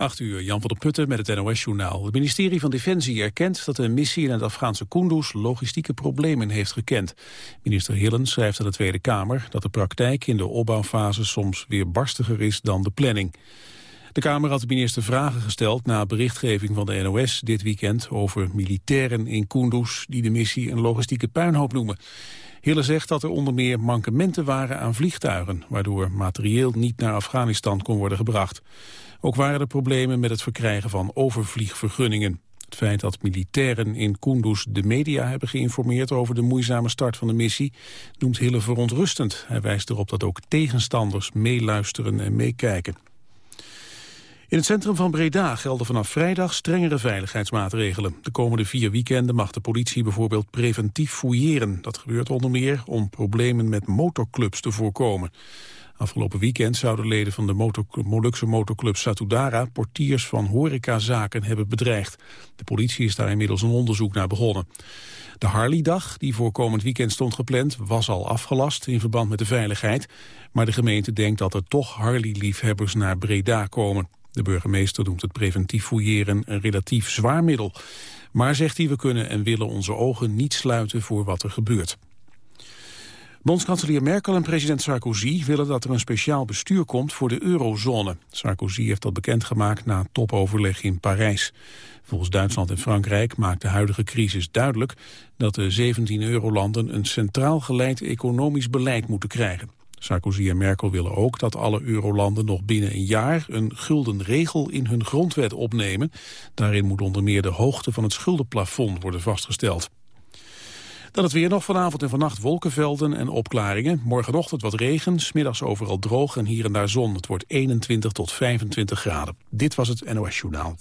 8 uur, Jan van der Putten met het NOS-journaal. Het ministerie van Defensie erkent dat de missie in het Afghaanse Kunduz logistieke problemen heeft gekend. Minister Hillen schrijft aan de Tweede Kamer dat de praktijk in de opbouwfase soms weer barstiger is dan de planning. De Kamer had de minister vragen gesteld na berichtgeving van de NOS dit weekend over militairen in Kunduz die de missie een logistieke puinhoop noemen. Hille zegt dat er onder meer mankementen waren aan vliegtuigen, waardoor materieel niet naar Afghanistan kon worden gebracht. Ook waren er problemen met het verkrijgen van overvliegvergunningen. Het feit dat militairen in Kunduz de media hebben geïnformeerd over de moeizame start van de missie noemt Hille verontrustend. Hij wijst erop dat ook tegenstanders meeluisteren en meekijken. In het centrum van Breda gelden vanaf vrijdag strengere veiligheidsmaatregelen. De komende vier weekenden mag de politie bijvoorbeeld preventief fouilleren. Dat gebeurt onder meer om problemen met motorclubs te voorkomen. Afgelopen weekend zouden leden van de motor, Molukse motorclub Satudara portiers van horecazaken hebben bedreigd. De politie is daar inmiddels een onderzoek naar begonnen. De Harley-dag, die voor komend weekend stond gepland, was al afgelast in verband met de veiligheid. Maar de gemeente denkt dat er toch Harley-liefhebbers naar Breda komen. De burgemeester noemt het preventief fouilleren een relatief zwaar middel. Maar zegt hij, we kunnen en willen onze ogen niet sluiten voor wat er gebeurt. Bondskanselier Merkel en president Sarkozy willen dat er een speciaal bestuur komt voor de eurozone. Sarkozy heeft dat bekendgemaakt na topoverleg in Parijs. Volgens Duitsland en Frankrijk maakt de huidige crisis duidelijk dat de 17 eurolanden een centraal geleid economisch beleid moeten krijgen. Sarkozy en Merkel willen ook dat alle eurolanden nog binnen een jaar een gulden regel in hun grondwet opnemen. Daarin moet onder meer de hoogte van het schuldenplafond worden vastgesteld. Dan het weer nog vanavond en vannacht wolkenvelden en opklaringen. Morgenochtend wat regen, smiddags overal droog en hier en daar zon. Het wordt 21 tot 25 graden. Dit was het NOS Journaal.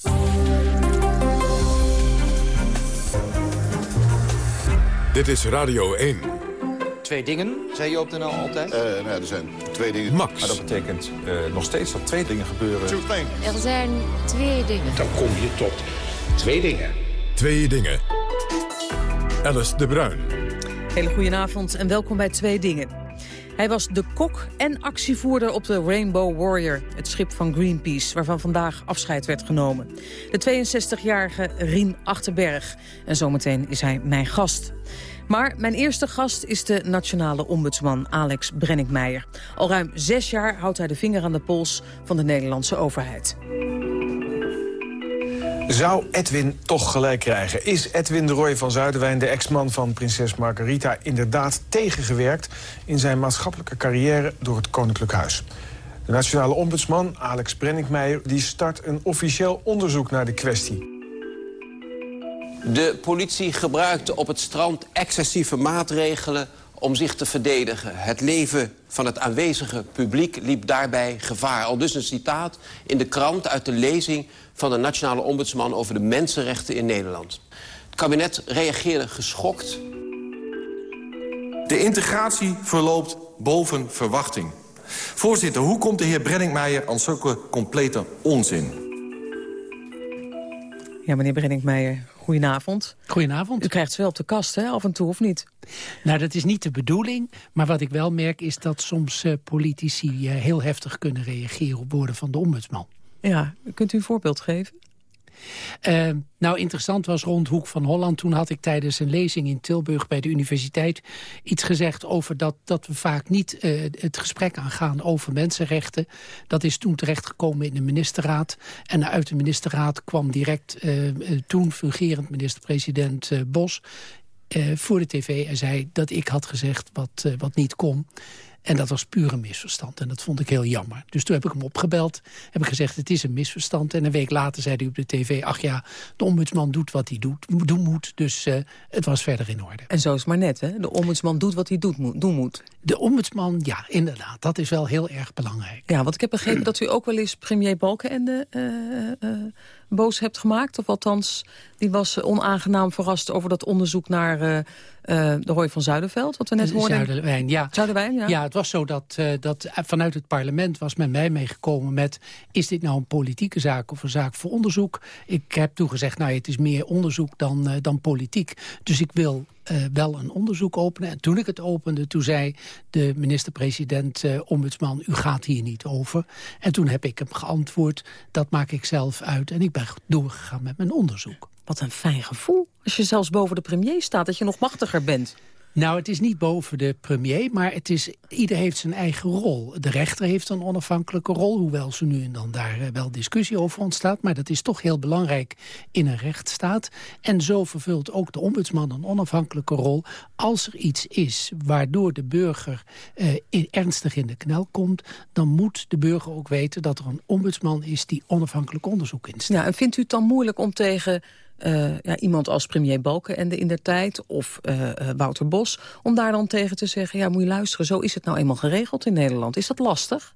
Dit is Radio 1 twee dingen, zei je op de NL altijd? Uh, nou, er zijn twee dingen. Max. Maar dat betekent uh, nog steeds dat twee dingen gebeuren. Er zijn twee dingen. Dan kom je tot twee dingen. Twee dingen. Alice de Bruin. Hele goedenavond en welkom bij Twee Dingen. Hij was de kok en actievoerder op de Rainbow Warrior, het schip van Greenpeace, waarvan vandaag afscheid werd genomen. De 62-jarige Rien Achterberg. En zometeen is hij mijn gast. Maar mijn eerste gast is de nationale ombudsman Alex Brenninkmeijer. Al ruim zes jaar houdt hij de vinger aan de pols van de Nederlandse overheid. Zou Edwin toch gelijk krijgen? Is Edwin de Roy van Zuiderwijn, de ex-man van prinses Margarita... inderdaad tegengewerkt in zijn maatschappelijke carrière door het Koninklijk Huis? De nationale ombudsman, Alex Brenninkmeijer... die start een officieel onderzoek naar de kwestie. De politie gebruikte op het strand excessieve maatregelen om zich te verdedigen. Het leven van het aanwezige publiek liep daarbij gevaar. Al dus een citaat in de krant uit de lezing van de Nationale Ombudsman... over de mensenrechten in Nederland. Het kabinet reageerde geschokt. De integratie verloopt boven verwachting. Voorzitter, hoe komt de heer Brenningmeijer aan zulke complete onzin? Ja, meneer Brenningmeijer, Goedenavond. Goedenavond. U krijgt ze wel op de kast, hè, af en toe, of niet? Nou, dat is niet de bedoeling. Maar wat ik wel merk is dat soms uh, politici uh, heel heftig kunnen reageren op woorden van de ombudsman. Ja, kunt u een voorbeeld geven? Uh, nou, interessant was rond Hoek van Holland. Toen had ik tijdens een lezing in Tilburg bij de universiteit... iets gezegd over dat, dat we vaak niet uh, het gesprek aangaan over mensenrechten. Dat is toen terechtgekomen in de ministerraad. En uit de ministerraad kwam direct uh, toen fungerend minister-president Bos... voor de tv en zei dat ik had gezegd wat, wat niet kon. En dat was puur een misverstand. En dat vond ik heel jammer. Dus toen heb ik hem opgebeld. Heb ik gezegd, het is een misverstand. En een week later zei hij op de tv... ach ja, de ombudsman doet wat hij doet, doen moet. Dus uh, het was verder in orde. En zo is maar net, hè? De ombudsman doet wat hij doet, moet, doen moet. De ombudsman, ja, inderdaad. Dat is wel heel erg belangrijk. Ja, want ik heb begrepen dat u ook wel eens premier Balkenende... Uh, uh, boos hebt gemaakt. Of althans, die was onaangenaam verrast over dat onderzoek naar uh, uh, de Roy van Zuiderveld. Wat we net hoorden. Zuiderwijn, ja. Zuiderwijn, ja. Ja, het was zo dat, dat vanuit het parlement was men mij meegekomen met... is dit nou een politieke zaak of een zaak voor onderzoek? Ik heb toegezegd, nou het is meer onderzoek dan, dan politiek. Dus ik wil uh, wel een onderzoek openen. En toen ik het opende, toen zei de minister-president, uh, ombudsman... u gaat hier niet over. En toen heb ik hem geantwoord, dat maak ik zelf uit. En ik ben doorgegaan met mijn onderzoek. Wat een fijn gevoel. Als je zelfs boven de premier staat, dat je nog machtiger bent. Nou, het is niet boven de premier, maar het is, ieder heeft zijn eigen rol. De rechter heeft een onafhankelijke rol, hoewel ze nu en dan daar eh, wel discussie over ontstaat. Maar dat is toch heel belangrijk in een rechtsstaat. En zo vervult ook de ombudsman een onafhankelijke rol. Als er iets is waardoor de burger eh, in, ernstig in de knel komt... dan moet de burger ook weten dat er een ombudsman is die onafhankelijk onderzoek instelt. Ja, en vindt u het dan moeilijk om tegen uh, ja, iemand als premier Balkenende in der tijd... of uh, Wouter Bos, om daar dan tegen te zeggen... ja, moet je luisteren, zo is het nou eenmaal geregeld in Nederland. Is dat lastig?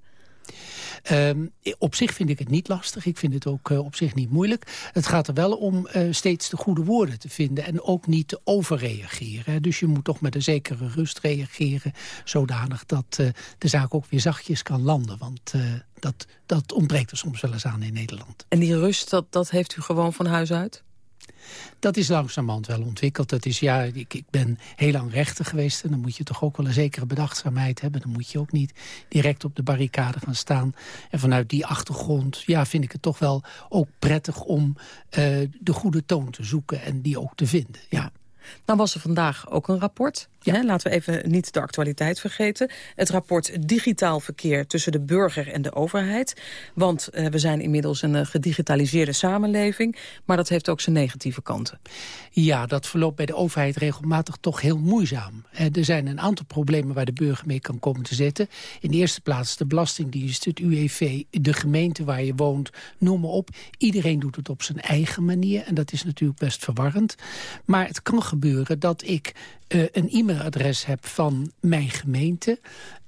Um, op zich vind ik het niet lastig. Ik vind het ook uh, op zich niet moeilijk. Het gaat er wel om uh, steeds de goede woorden te vinden... en ook niet te overreageren. Dus je moet toch met een zekere rust reageren... zodanig dat uh, de zaak ook weer zachtjes kan landen. Want dat, dat ontbreekt er soms wel eens aan in Nederland. En die rust, dat, dat heeft u gewoon van huis uit? Dat is langzamerhand wel ontwikkeld. Dat is, ja, ik, ik ben heel lang rechter geweest... en dan moet je toch ook wel een zekere bedachtzaamheid hebben. Dan moet je ook niet direct op de barricade gaan staan. En vanuit die achtergrond ja, vind ik het toch wel ook prettig... om uh, de goede toon te zoeken en die ook te vinden. Ja. Nou was er vandaag ook een rapport. Ja. Hè, laten we even niet de actualiteit vergeten. Het rapport Digitaal Verkeer tussen de burger en de overheid. Want uh, we zijn inmiddels een uh, gedigitaliseerde samenleving. Maar dat heeft ook zijn negatieve kanten. Ja, dat verloopt bij de overheid regelmatig toch heel moeizaam. Uh, er zijn een aantal problemen waar de burger mee kan komen te zitten. In de eerste plaats de Belastingdienst, het UEV, de gemeente waar je woont. Noem maar op. Iedereen doet het op zijn eigen manier. En dat is natuurlijk best verwarrend. Maar het kan gebeuren dat ik uh, een e-mailadres heb van mijn gemeente...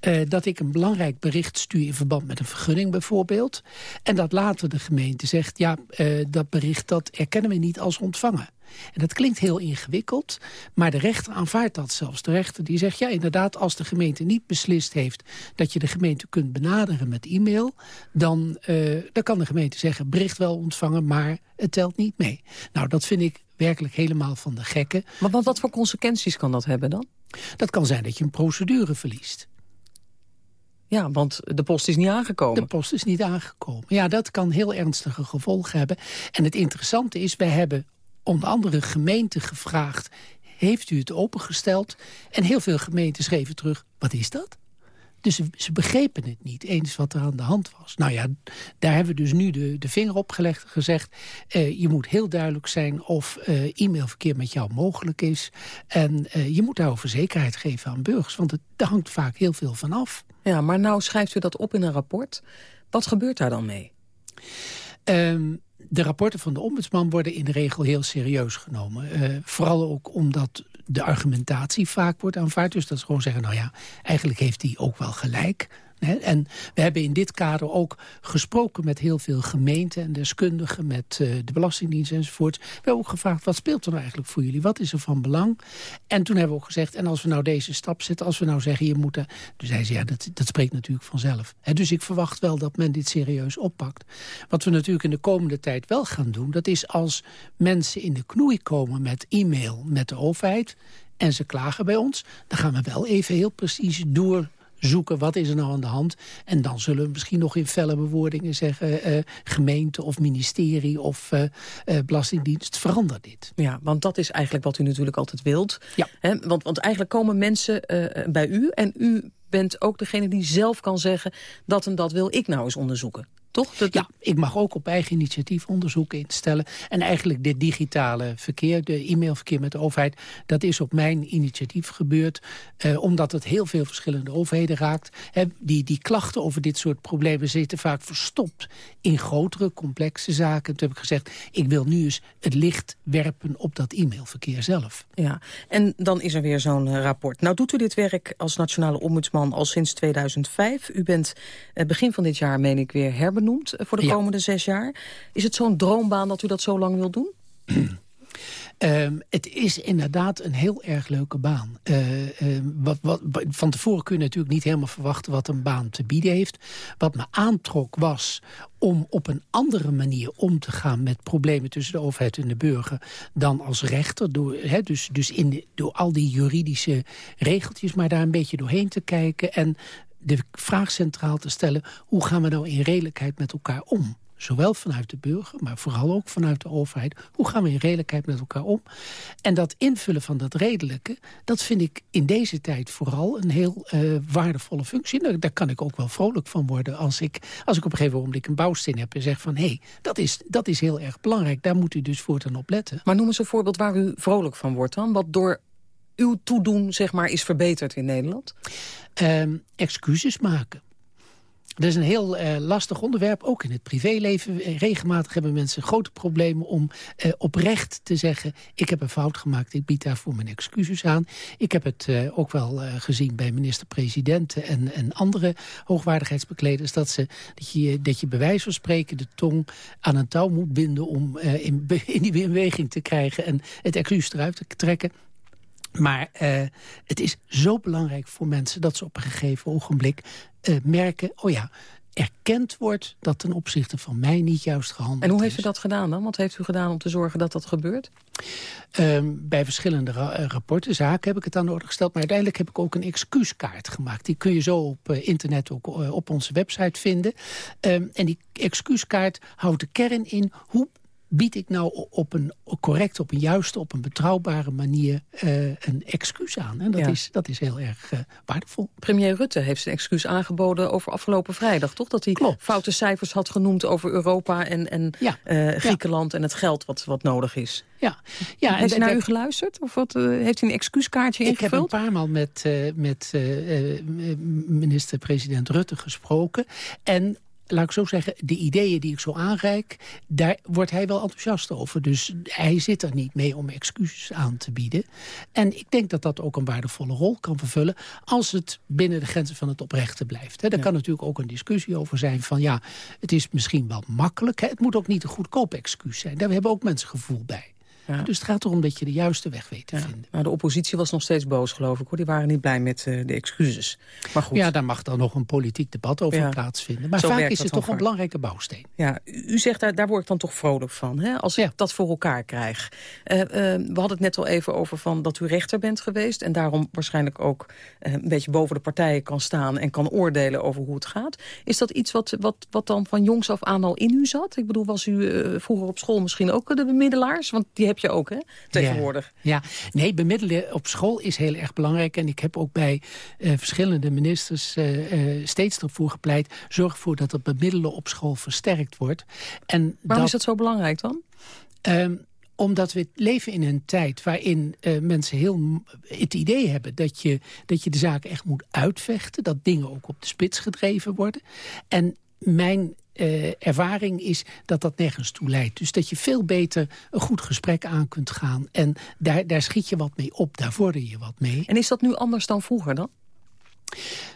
Uh, dat ik een belangrijk bericht stuur in verband met een vergunning bijvoorbeeld... en dat later de gemeente zegt... ja, uh, dat bericht dat erkennen we niet als ontvangen. En dat klinkt heel ingewikkeld, maar de rechter aanvaardt dat zelfs. De rechter die zegt, ja inderdaad, als de gemeente niet beslist heeft... dat je de gemeente kunt benaderen met e-mail... dan, dan kan de gemeente zeggen, bericht wel ontvangen, maar het telt niet mee. Nou, dat vind ik werkelijk helemaal van de gekken. Maar wat, wat voor consequenties kan dat hebben dan? Dat kan zijn dat je een procedure verliest. Ja, want de post is niet aangekomen. De post is niet aangekomen. Ja, dat kan heel ernstige gevolgen hebben. En het interessante is, wij hebben onder andere gemeenten gevraagd... heeft u het opengesteld? En heel veel gemeenten schreven terug, wat is dat? Dus ze, begrepen het niet eens wat er aan de hand was. Nou ja, daar hebben we dus nu de, de vinger op gelegd en gezegd... Uh, je moet heel duidelijk zijn of uh, e-mailverkeer met jou mogelijk is. En uh, je moet daarover zekerheid geven aan burgers. Want het, daar hangt vaak heel veel van af. Ja, maar nou schrijft u dat op in een rapport. Wat gebeurt daar dan mee? Um, de rapporten van de ombudsman worden in de regel heel serieus genomen. Uh, vooral ook omdat de argumentatie vaak wordt aanvaard. Dus dat is gewoon zeggen, nou ja, eigenlijk heeft hij ook wel gelijk. En we hebben in dit kader ook gesproken met heel veel gemeenten en deskundigen, met uh, de Belastingdienst enzovoort. We hebben ook gevraagd, wat speelt er nou eigenlijk voor jullie? Wat is er van belang? En toen hebben we ook gezegd, en als we nou deze stap zetten, als we nou zeggen, je moet... Toen zei ze, ja, dat, dat spreekt natuurlijk vanzelf. Dus ik verwacht wel dat men dit serieus oppakt. Wat we natuurlijk in de komende tijd wel gaan doen, dat is als mensen in de knoei komen met e-mail met de overheid en ze klagen bij ons, dan gaan we wel even heel precies door zoeken wat is er nou aan de hand. En dan zullen we misschien nog in felle bewoordingen zeggen... Uh, gemeente of ministerie of uh, uh, belastingdienst, verander dit. Ja, want dat is eigenlijk wat u natuurlijk altijd wilt. Ja. He, want, want eigenlijk komen mensen bij u en u bent ook degene die zelf kan zeggen... dat en dat wil ik nou eens onderzoeken. Toch? Dat... Ja, ik mag ook op eigen initiatief onderzoeken instellen. En eigenlijk dit digitale verkeer, de e-mailverkeer met de overheid... dat is op mijn initiatief gebeurd. Eh, omdat het heel veel verschillende overheden raakt. He, die, die klachten over dit soort problemen zitten vaak verstopt... in grotere, complexe zaken. Toen heb ik gezegd, ik wil nu eens het licht werpen op dat e-mailverkeer zelf. Ja, en dan is er weer zo'n uh, rapport. Nou doet u dit werk als nationale ombudsman al sinds 2005. U bent uh, begin van dit jaar, meen ik, weer herbenoemd noemt voor de komende zes jaar. Is het zo'n droombaan dat u dat zo lang wil doen? Um, het is inderdaad een heel erg leuke baan. Uh, uh, wat, wat, van tevoren kun je natuurlijk niet helemaal verwachten wat een baan te bieden heeft. Wat me aantrok was om op een andere manier om te gaan met problemen tussen de overheid en de burger dan als rechter. Door, he, dus dus in de, door al die juridische regeltjes, maar daar een beetje doorheen te kijken en de vraag centraal te stellen, hoe gaan we nou in redelijkheid met elkaar om? Zowel vanuit de burger, maar vooral ook vanuit de overheid. Hoe gaan we in redelijkheid met elkaar om? En dat invullen van dat redelijke, dat vind ik in deze tijd vooral een heel uh, waardevolle functie. Daar, daar, kan ik ook wel vrolijk van worden als ik, als ik op een gegeven moment een bouwsteen heb en zeg van hé, hey, dat, is, dat is heel erg belangrijk. Daar moet u dus voortaan op letten. Maar noem eens een voorbeeld waar u vrolijk van wordt dan. Wat door uw toedoen zeg maar, is verbeterd in Nederland? Um, excuses maken. Dat is een heel uh, lastig onderwerp, ook in het privéleven. Eh, regelmatig hebben mensen grote problemen om uh, oprecht te zeggen... ik heb een fout gemaakt, ik bied daarvoor mijn excuses aan. Ik heb het ook wel gezien bij minister-presidenten en, en andere hoogwaardigheidsbekleders... Dat, ze, dat, je, dat je bij wijze van spreken de tong aan een touw moet binden... om in, in die beweging te krijgen en het excuus eruit te trekken. Maar uh, het is zo belangrijk voor mensen dat ze op een gegeven ogenblik uh, merken... oh ja, erkend wordt dat ten opzichte van mij niet juist gehandeld is. En hoe heeft u dat gedaan dan? Wat heeft u gedaan om te zorgen dat dat gebeurt? Um, bij verschillende ra eh, rapporten, zaken heb ik het aan de orde gesteld. Maar uiteindelijk heb ik ook een excuuskaart gemaakt. Die kun je zo op uh, internet ook uh, op onze website vinden. Um, en die excuuskaart houdt de kern in hoe bied ik nou op een correcte, op een juiste, op een betrouwbare manier uh, een excuus aan. En dat, ja. is, dat is heel erg uh, waardevol. Premier Rutte heeft zijn excuus aangeboden over afgelopen vrijdag, toch? Dat hij Klopt. foute cijfers had genoemd over Europa en, en ja. uh, Griekenland ja. en het geld wat, wat nodig is. Ja. ja heeft hij naar u geluisterd? Of wat, heeft hij een excuuskaartje ingevuld? Ik heb een paar maal met, met minister-president Rutte gesproken. En laat ik zo zeggen, de ideeën die ik zo aanreik... daar wordt hij wel enthousiast over. Dus hij zit er niet mee om excuses aan te bieden. En ik denk dat dat ook een waardevolle rol kan vervullen... als het binnen de grenzen van het oprechte blijft. He, daar ja. kan natuurlijk ook een discussie over zijn van... ja, het is misschien wel makkelijk. Het moet ook niet een goedkoop excuus zijn. Daar hebben ook mensen gevoel bij. Ja. Dus het gaat erom dat je de juiste weg weet te ja. vinden. Maar de oppositie was nog steeds boos, geloof ik. hoor. Die waren niet blij met uh, de excuses. Maar goed. Ja, daar mag dan nog een politiek debat over ja. plaatsvinden. Maar Zo vaak is het toch een belangrijke bouwsteen. Ja, u zegt, daar, daar word ik dan toch vrolijk van. Hè? Als ik dat voor elkaar krijg. Uh, uh, we hadden het net al even over van dat u rechter bent geweest. En daarom waarschijnlijk ook een beetje boven de partijen kan staan... en kan oordelen over hoe het gaat. Is dat iets wat, wat, wat dan van jongs af aan al in u zat? Ik bedoel, was u vroeger op school misschien ook de bemiddelaars? Want die heb je ook, hè, tegenwoordig. Ja, ja. nee, bemiddelen op school is heel erg belangrijk. En ik heb ook bij uh, verschillende ministers uh, uh, steeds ervoor gepleit... zorg ervoor dat het bemiddelen op school versterkt wordt. En Waarom dat, is dat zo belangrijk dan? Um, omdat we leven in een tijd waarin uh, mensen heel het idee hebben... Dat je, dat je de zaken echt moet uitvechten. Dat dingen ook op de spits gedreven worden. En mijn uh, ervaring is dat dat nergens toe leidt. Dus dat je veel beter een goed gesprek aan kunt gaan. En daar, daar schiet je wat mee op, daar vorder je wat mee. En is dat nu anders dan vroeger dan?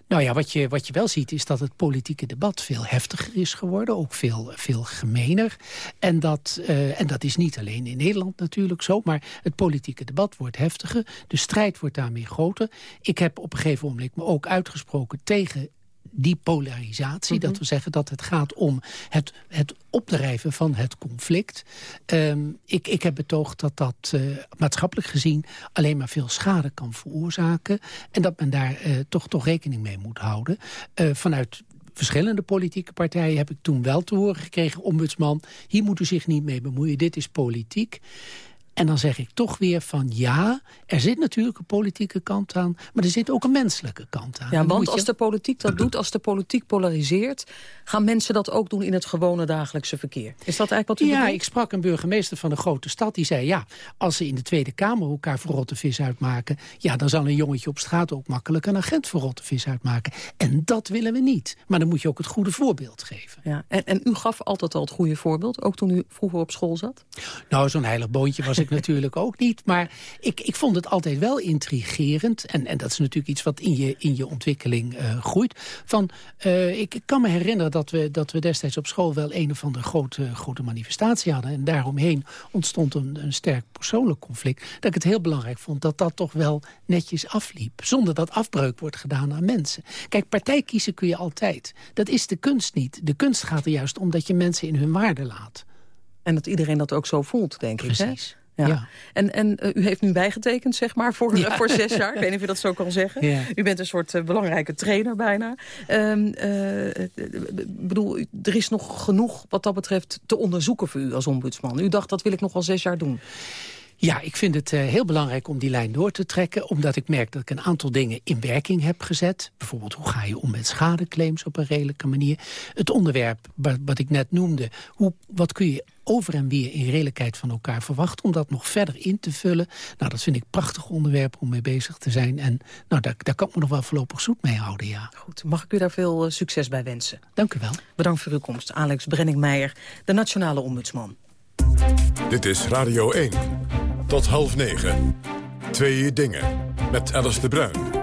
Nou ja, wat je, wat je wel ziet is dat het politieke debat veel heftiger is geworden. Ook veel, veel gemener. En dat, uh, en dat is niet alleen in Nederland natuurlijk zo. Maar het politieke debat wordt heftiger. De strijd wordt daarmee groter. Ik heb op een gegeven moment me ook uitgesproken tegen die polarisatie. Mm -hmm. Dat we zeggen dat het gaat om het, het opdrijven van het conflict. Um, ik, ik heb betoogd dat dat uh, maatschappelijk gezien alleen maar veel schade kan veroorzaken. En dat men daar uh, toch, toch rekening mee moet houden. Uh, vanuit verschillende politieke partijen heb ik toen wel te horen gekregen... ombudsman, hier moet u zich niet mee bemoeien, dit is politiek. En dan zeg ik toch weer van ja, er zit natuurlijk een politieke kant aan... maar er zit ook een menselijke kant aan. Ja, want je... als de politiek dat doet, als de politiek polariseert... gaan mensen dat ook doen in het gewone dagelijkse verkeer. Is dat eigenlijk wat u Ja, bedoelt? ik sprak een burgemeester van een grote stad die zei... ja, als ze in de Tweede Kamer elkaar voor rotte vis uitmaken... ja, dan zal een jongetje op straat ook makkelijk een agent voor rotte vis uitmaken. En dat willen we niet. Maar dan moet je ook het goede voorbeeld geven. Ja, en, en u gaf altijd al het goede voorbeeld, ook toen u vroeger op school zat? Nou, zo'n heilig boontje was ik ik natuurlijk ook niet. Maar ik, ik vond het altijd wel intrigerend. En, en dat is natuurlijk iets wat in je, in je ontwikkeling uh, groeit. Van, uh, ik kan me herinneren dat we, dat we destijds op school... wel een of andere grote, grote manifestatie hadden. En daaromheen ontstond een, een sterk persoonlijk conflict. Dat ik het heel belangrijk vond dat dat toch wel netjes afliep. Zonder dat afbreuk wordt gedaan aan mensen. Kijk, partij kiezen kun je altijd. Dat is de kunst niet. De kunst gaat er juist om dat je mensen in hun waarde laat. En dat iedereen dat ook zo voelt, denk Precies. ik. Precies. Ja. ja. En, en uh, u heeft nu bijgetekend, zeg maar, voor, ja. voor zes jaar. Ik weet niet of je dat zo kan zeggen. Ja. U bent een soort uh, belangrijke trainer bijna. Um, bedoel, er is nog genoeg wat dat betreft te onderzoeken voor u als ombudsman. U dacht, dat wil ik nog wel zes jaar doen. Ja, ik vind het uh, heel belangrijk om die lijn door te trekken... omdat ik merk dat ik een aantal dingen in werking heb gezet. Bijvoorbeeld, hoe ga je om met schadeclaims op een redelijke manier? Het onderwerp wat, wat ik net noemde, hoe, wat kun je over en weer in redelijkheid van elkaar verwachten... om dat nog verder in te vullen. Nou, dat vind ik prachtig onderwerp om mee bezig te zijn. En nou, daar, daar kan ik me nog wel voorlopig zoet mee houden, ja. Goed, mag ik u daar veel uh, succes bij wensen? Dank u wel. Bedankt voor uw komst, Alex Brenning-Meijer, de Nationale Ombudsman. Dit is Radio 1. Tot half negen. Twee dingen. Met Alice de Bruin.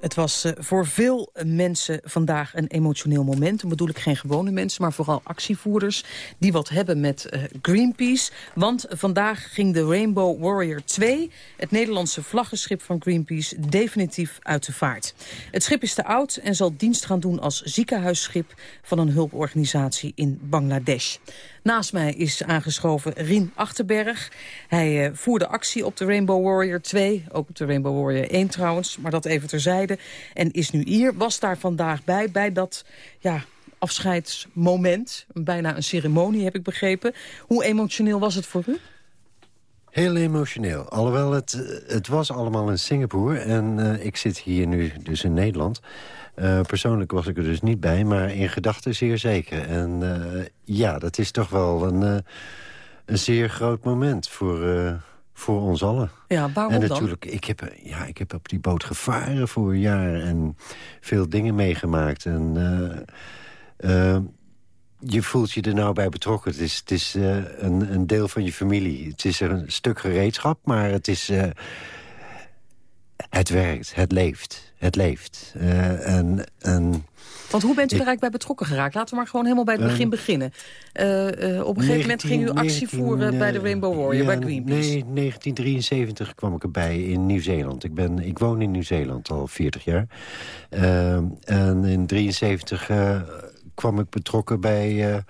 Het was uh, voor veel mensen vandaag een emotioneel moment. Dan bedoel ik geen gewone mensen, maar vooral actievoerders... die wat hebben met uh, Greenpeace. Want vandaag ging de Rainbow Warrior 2... het Nederlandse vlaggenschip van Greenpeace definitief uit de vaart. Het schip is te oud en zal dienst gaan doen als ziekenhuisschip... van een hulporganisatie in Bangladesh. Naast mij is aangeschoven Rien Achterberg. Hij uh, voerde actie op de Rainbow Warrior 2. Ook op de Rainbow Warrior 1 trouwens, maar dat even terzijde. En is nu hier, was daar vandaag bij, bij dat ja, afscheidsmoment. Bijna een ceremonie, heb ik begrepen. Hoe emotioneel was het voor u? Heel emotioneel. Alhoewel, het, het was allemaal in Singapore. En uh, ik zit hier nu dus in Nederland. Uh, persoonlijk was ik er dus niet bij, maar in gedachten zeer zeker. En ja, dat is toch wel een, een zeer groot moment voor, voor ons allen. Ja, waarom en natuurlijk, dan? Ik heb, ja, ik heb op die boot gevaren voor een jaar en veel dingen meegemaakt. En je voelt je er nou bij betrokken. Het is, het is een, een deel van je familie. Het is een stuk gereedschap, maar het is... het werkt, het leeft, het leeft. Uh, en, en Want hoe bent u er eigenlijk bij betrokken geraakt? Laten we maar gewoon helemaal bij het begin uh, beginnen. Uh, op een gegeven 19, moment ging u actie 19, voeren bij de Rainbow Warrior, ja, bij Greenpeace. Nee, 1973 kwam ik erbij in Nieuw-Zeeland. Ik, ben, ik woon in Nieuw-Zeeland al 40 jaar. En in 1973 kwam ik betrokken bij...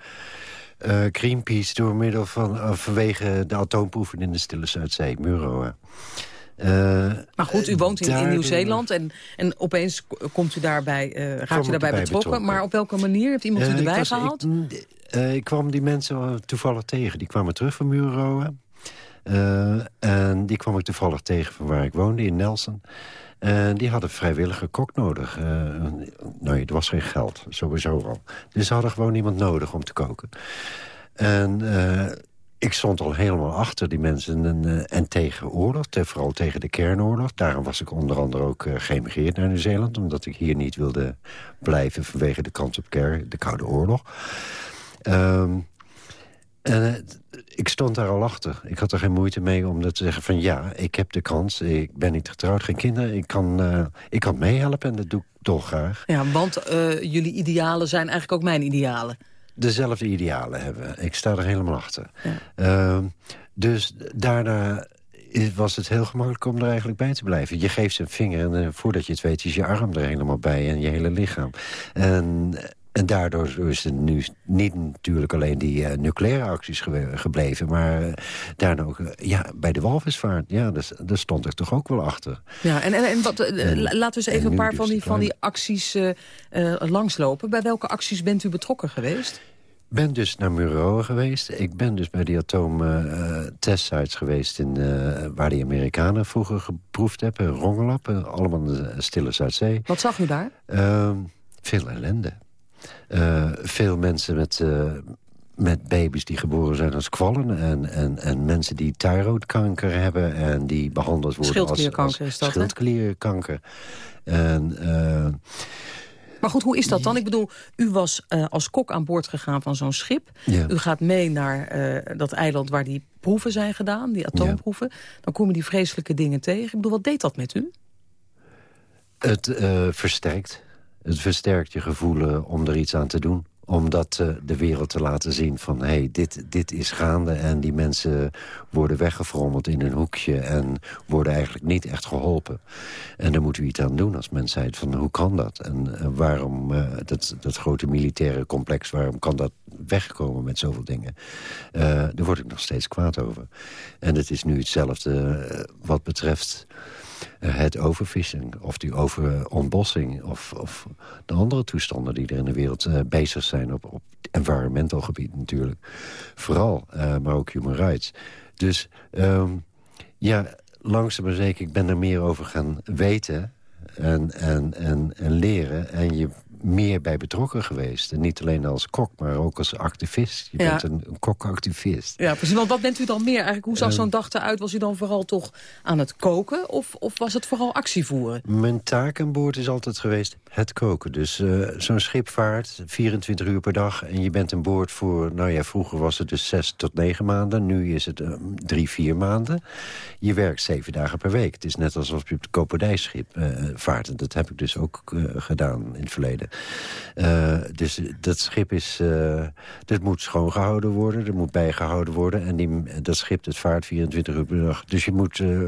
Uh, Greenpeace door middel van uh, vanwege de atoomproeven in de Stille Zuidzee, Muroa. Uh, maar goed, u woont in, in Nieuw-Zeeland en, en opeens komt u daarbij, uh, raakt u daarbij betrokken. Maar op welke manier heeft iemand u erbij was, gehaald? Ik, ik, kwam die mensen toevallig tegen. Die kwamen terug van Muroa. en die kwam ik toevallig tegen van waar ik woonde, in Nelson. En die hadden vrijwillige kok nodig. Uh, nee, er was geen geld, sowieso al. Dus ze hadden gewoon iemand nodig om te koken. En uh, ik stond al helemaal achter die mensen en, uh, en tegen oorlog. Te, vooral tegen de kernoorlog. Daarom was ik onder andere ook geëmigreerd naar Nieuw-Zeeland. Omdat ik hier niet wilde blijven vanwege de kans op ker, de Koude Oorlog. Um, en ik stond daar al achter. Ik had er geen moeite mee om te zeggen van ja, ik heb de kans. Ik ben niet getrouwd, geen kinderen. Ik kan, ik kan meehelpen en dat doe ik dolgraag. Ja, want jullie idealen zijn eigenlijk ook mijn idealen. Dezelfde idealen hebben. Ik sta er helemaal achter. Ja. Uh, dus daarna was het heel gemakkelijk om er eigenlijk bij te blijven. Je geeft een vinger en uh, voordat je het weet is je arm er helemaal bij en je hele lichaam. En en daardoor is er nu niet natuurlijk alleen die uh, nucleaire acties ge gebleven... maar uh, daarna ook uh, ja, bij de walvisvaart. Ja, daar, daar stond ik toch ook wel achter. Ja, en, en, en wat, en, laten we eens even een paar dus van die, van die acties langslopen. Bij welke acties bent u betrokken geweest? Ik ben dus naar Muroa geweest. Ik ben dus bij die atoomtestsites geweest... In, waar die Amerikanen vroeger geproefd hebben. Rongelap, allemaal in de stille Zuidzee. Wat zag u daar? Ehm, veel ellende. Uh, veel mensen met, uh, met baby's die geboren zijn als kwallen... en, en, en mensen die thyroidkanker hebben en die behandeld worden schildklierkanker als, is dat, schildklierkanker. En uh, Maar goed, hoe is dat dan? Ik bedoel, u was uh, als kok aan boord gegaan van zo'n schip. Ja. U gaat mee naar uh, dat eiland waar die proeven zijn gedaan, die atoomproeven. Ja. Dan komen die vreselijke dingen tegen. Ik bedoel, wat deed dat met u? Het uh, versterkt. Het versterkt je gevoel om er iets aan te doen om dat uh, de wereld te laten zien van... hé, hey, dit, dit is gaande en die mensen worden weggefrommeld in een hoekje... en worden eigenlijk niet echt geholpen. En daar moeten we iets aan doen als mensheid. Van hoe kan dat? En uh, waarom uh, dat, dat grote militaire complex... waarom kan dat wegkomen met zoveel dingen? daar word ik nog steeds kwaad over. En het is nu hetzelfde wat betreft het overvissen of die overontbossing... Of, of de andere toestanden die er in de wereld uh, bezig zijn... op, op environmental gebied natuurlijk. Vooral, uh, maar ook human rights. Dus um, ja, langzaam maar zeker, ik ben er meer over gaan weten... En, en, en, en leren. En je meer bij betrokken geweest. En niet alleen als kok, maar ook als activist. Je Ja. bent een, een kokactivist. Ja, precies. Want wat bent u dan meer? Eigenlijk, hoe zag zo'n dag eruit? Was u dan vooral toch aan het koken? Of, of was het vooral actie voeren? Mijn taak aan boord is altijd geweest het koken. Dus eh, zo'n schip vaart 24 uur per dag en je bent aan boord voor... nou ja, vroeger was het dus zes tot negen maanden. Nu is het eh, drie, vier maanden. Je werkt zeven dagen per week. Het is net alsof je op het koopvaardijschip eh, vaart. En dat heb ik dus ook eh, gedaan in het verleden. Eh, dus dat schip is... eh, dat moet schoongehouden worden, er moet bijgehouden worden. En die, dat schip dat vaart 24 uur per dag. Dus je moet eh,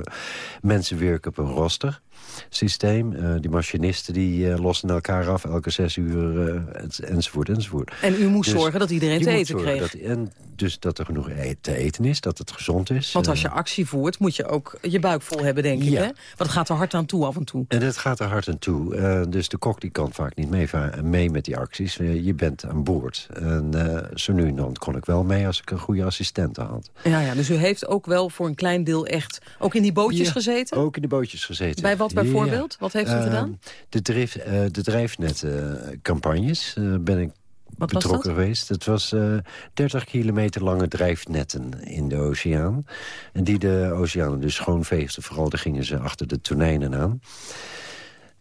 mensen werken op een roster systeem. Eh, die machinisten die eh, lossen elkaar af elke zes uur eh, enzovoort enzovoort. En u moest Dus zorgen dat iedereen te eten kreeg. Dat, en dus dat er genoeg e- te eten is, dat het gezond is. Want als je actie voert, moet je ook je buik vol hebben, denk ik. Hè? Want het gaat er hard aan toe af en toe. En het gaat er hard aan toe. Dus de kok die kan vaak niet meeva- mee met die acties. Je bent aan boord. En zo nu en dan kon ik wel mee als ik een goede assistent had. Ja, ja, dus u heeft ook wel voor een klein deel echt ook in die bootjes Ja, gezeten? Ook in de bootjes gezeten. Bij wat bijvoorbeeld? Wat heeft u Eh, gedaan? De, drift, eh, de drijfnetcampagnes eh, ben ik Wat betrokken dat? geweest. Het was eh 30 kilometer lange drijfnetten in de oceaan. En die de oceanen dus schoonveegden. Vooral daar gingen ze achter de tonijnen aan.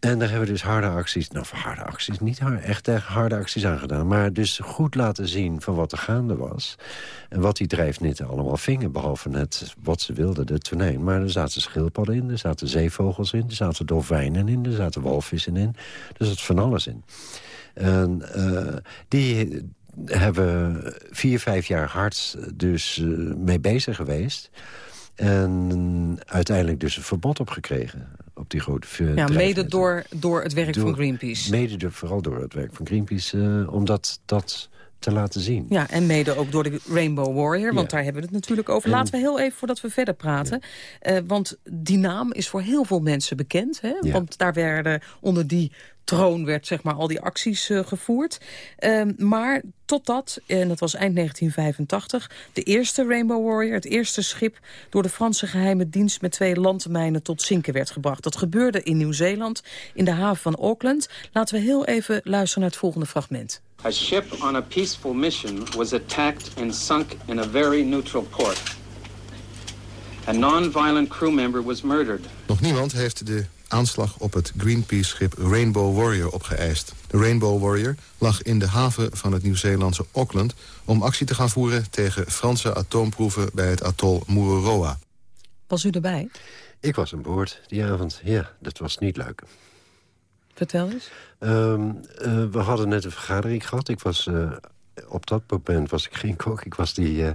En daar hebben we dus harde acties, nou harde acties, niet hard, echt echt harde acties aan gedaan. Maar dus goed laten zien van wat er gaande was. En wat die drijfnetten allemaal vingen, behalve net wat ze wilden, de tonijn. Maar er zaten schildpadden in, er zaten zeevogels in, er zaten dolfijnen in, er zaten walvissen in. Er zat van alles in. En eh, die hebben vier, vijf jaar hard dus eh, mee bezig geweest. En uiteindelijk dus een verbod op gekregen. Op die grote Ja, mede door, door het werk van Greenpeace. Mede door, vooral door het werk van Greenpeace, eh, om dat, dat te laten zien. Ja, en mede ook door de Rainbow Warrior, want Ja. daar hebben we het natuurlijk over. En- Laten we heel even, voordat we verder praten... eh, want die naam is voor heel veel mensen bekend. Hè? Ja. Want daar werden onder die troon werd zeg maar al die acties eh, gevoerd. Ehm, maar totdat, en dat was eind 1985... de eerste Rainbow Warrior, het eerste schip... door de Franse geheime dienst met twee landmijnen tot zinken werd gebracht. Dat gebeurde in Nieuw-Zeeland, in de haven van Auckland. Laten we heel even luisteren naar het volgende fragment. A ship on a peaceful mission was attacked and sunk in a very neutral port. A non-violent crew member was murdered. Nog niemand heeft de aanslag op het Greenpeace-schip Rainbow Warrior opgeëist. De Rainbow Warrior lag in de haven van het Nieuw-Zeelandse Auckland... om actie te gaan voeren tegen Franse atoomproeven bij het atol Mururoa. Was u erbij? Ik was aan boord die avond. Ja, dat was niet leuk. Vertel eens. Ehm, eh, we hadden net een vergadering gehad. Ik was, eh, op dat moment was ik geen kok. Ik was die, eh,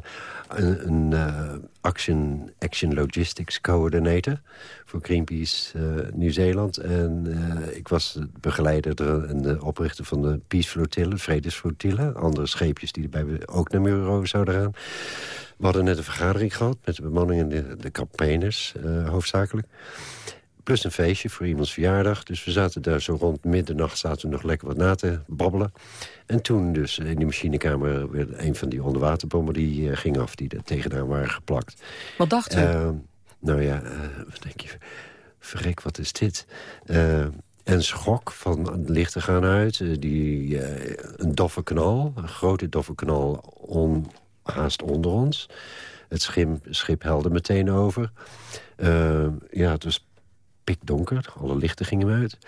een, eh, action, action Logistics Coordinator voor Greenpeace eh, Nieuw-Zeeland. En ik was de begeleider de- en de oprichter van de Peace Flotille, Vredesflotille. Andere scheepjes die erbij ook naar Muro zouden gaan. We hadden net een vergadering gehad met de bemanning en de, de campaigners, hoofdzakelijk. Plus een feestje voor iemands verjaardag. Dus we zaten daar zo rond middernacht zaten we nog lekker wat na te babbelen. En toen dus in die machinekamer weer een van die onderwaterbommen die eh, ging af. Die er tegenaan waren geplakt. Wat dacht u? Eh, nou ja, eh, wat denk je? Verrek, wat is dit? Eh, en schok van de lichten gaan uit. eh, die, een doffe knal, een grote doffe knal on, haast onder ons. Het schip, schip helde meteen over. Eh, ja, het was pikdonker, alle lichten gingen uit.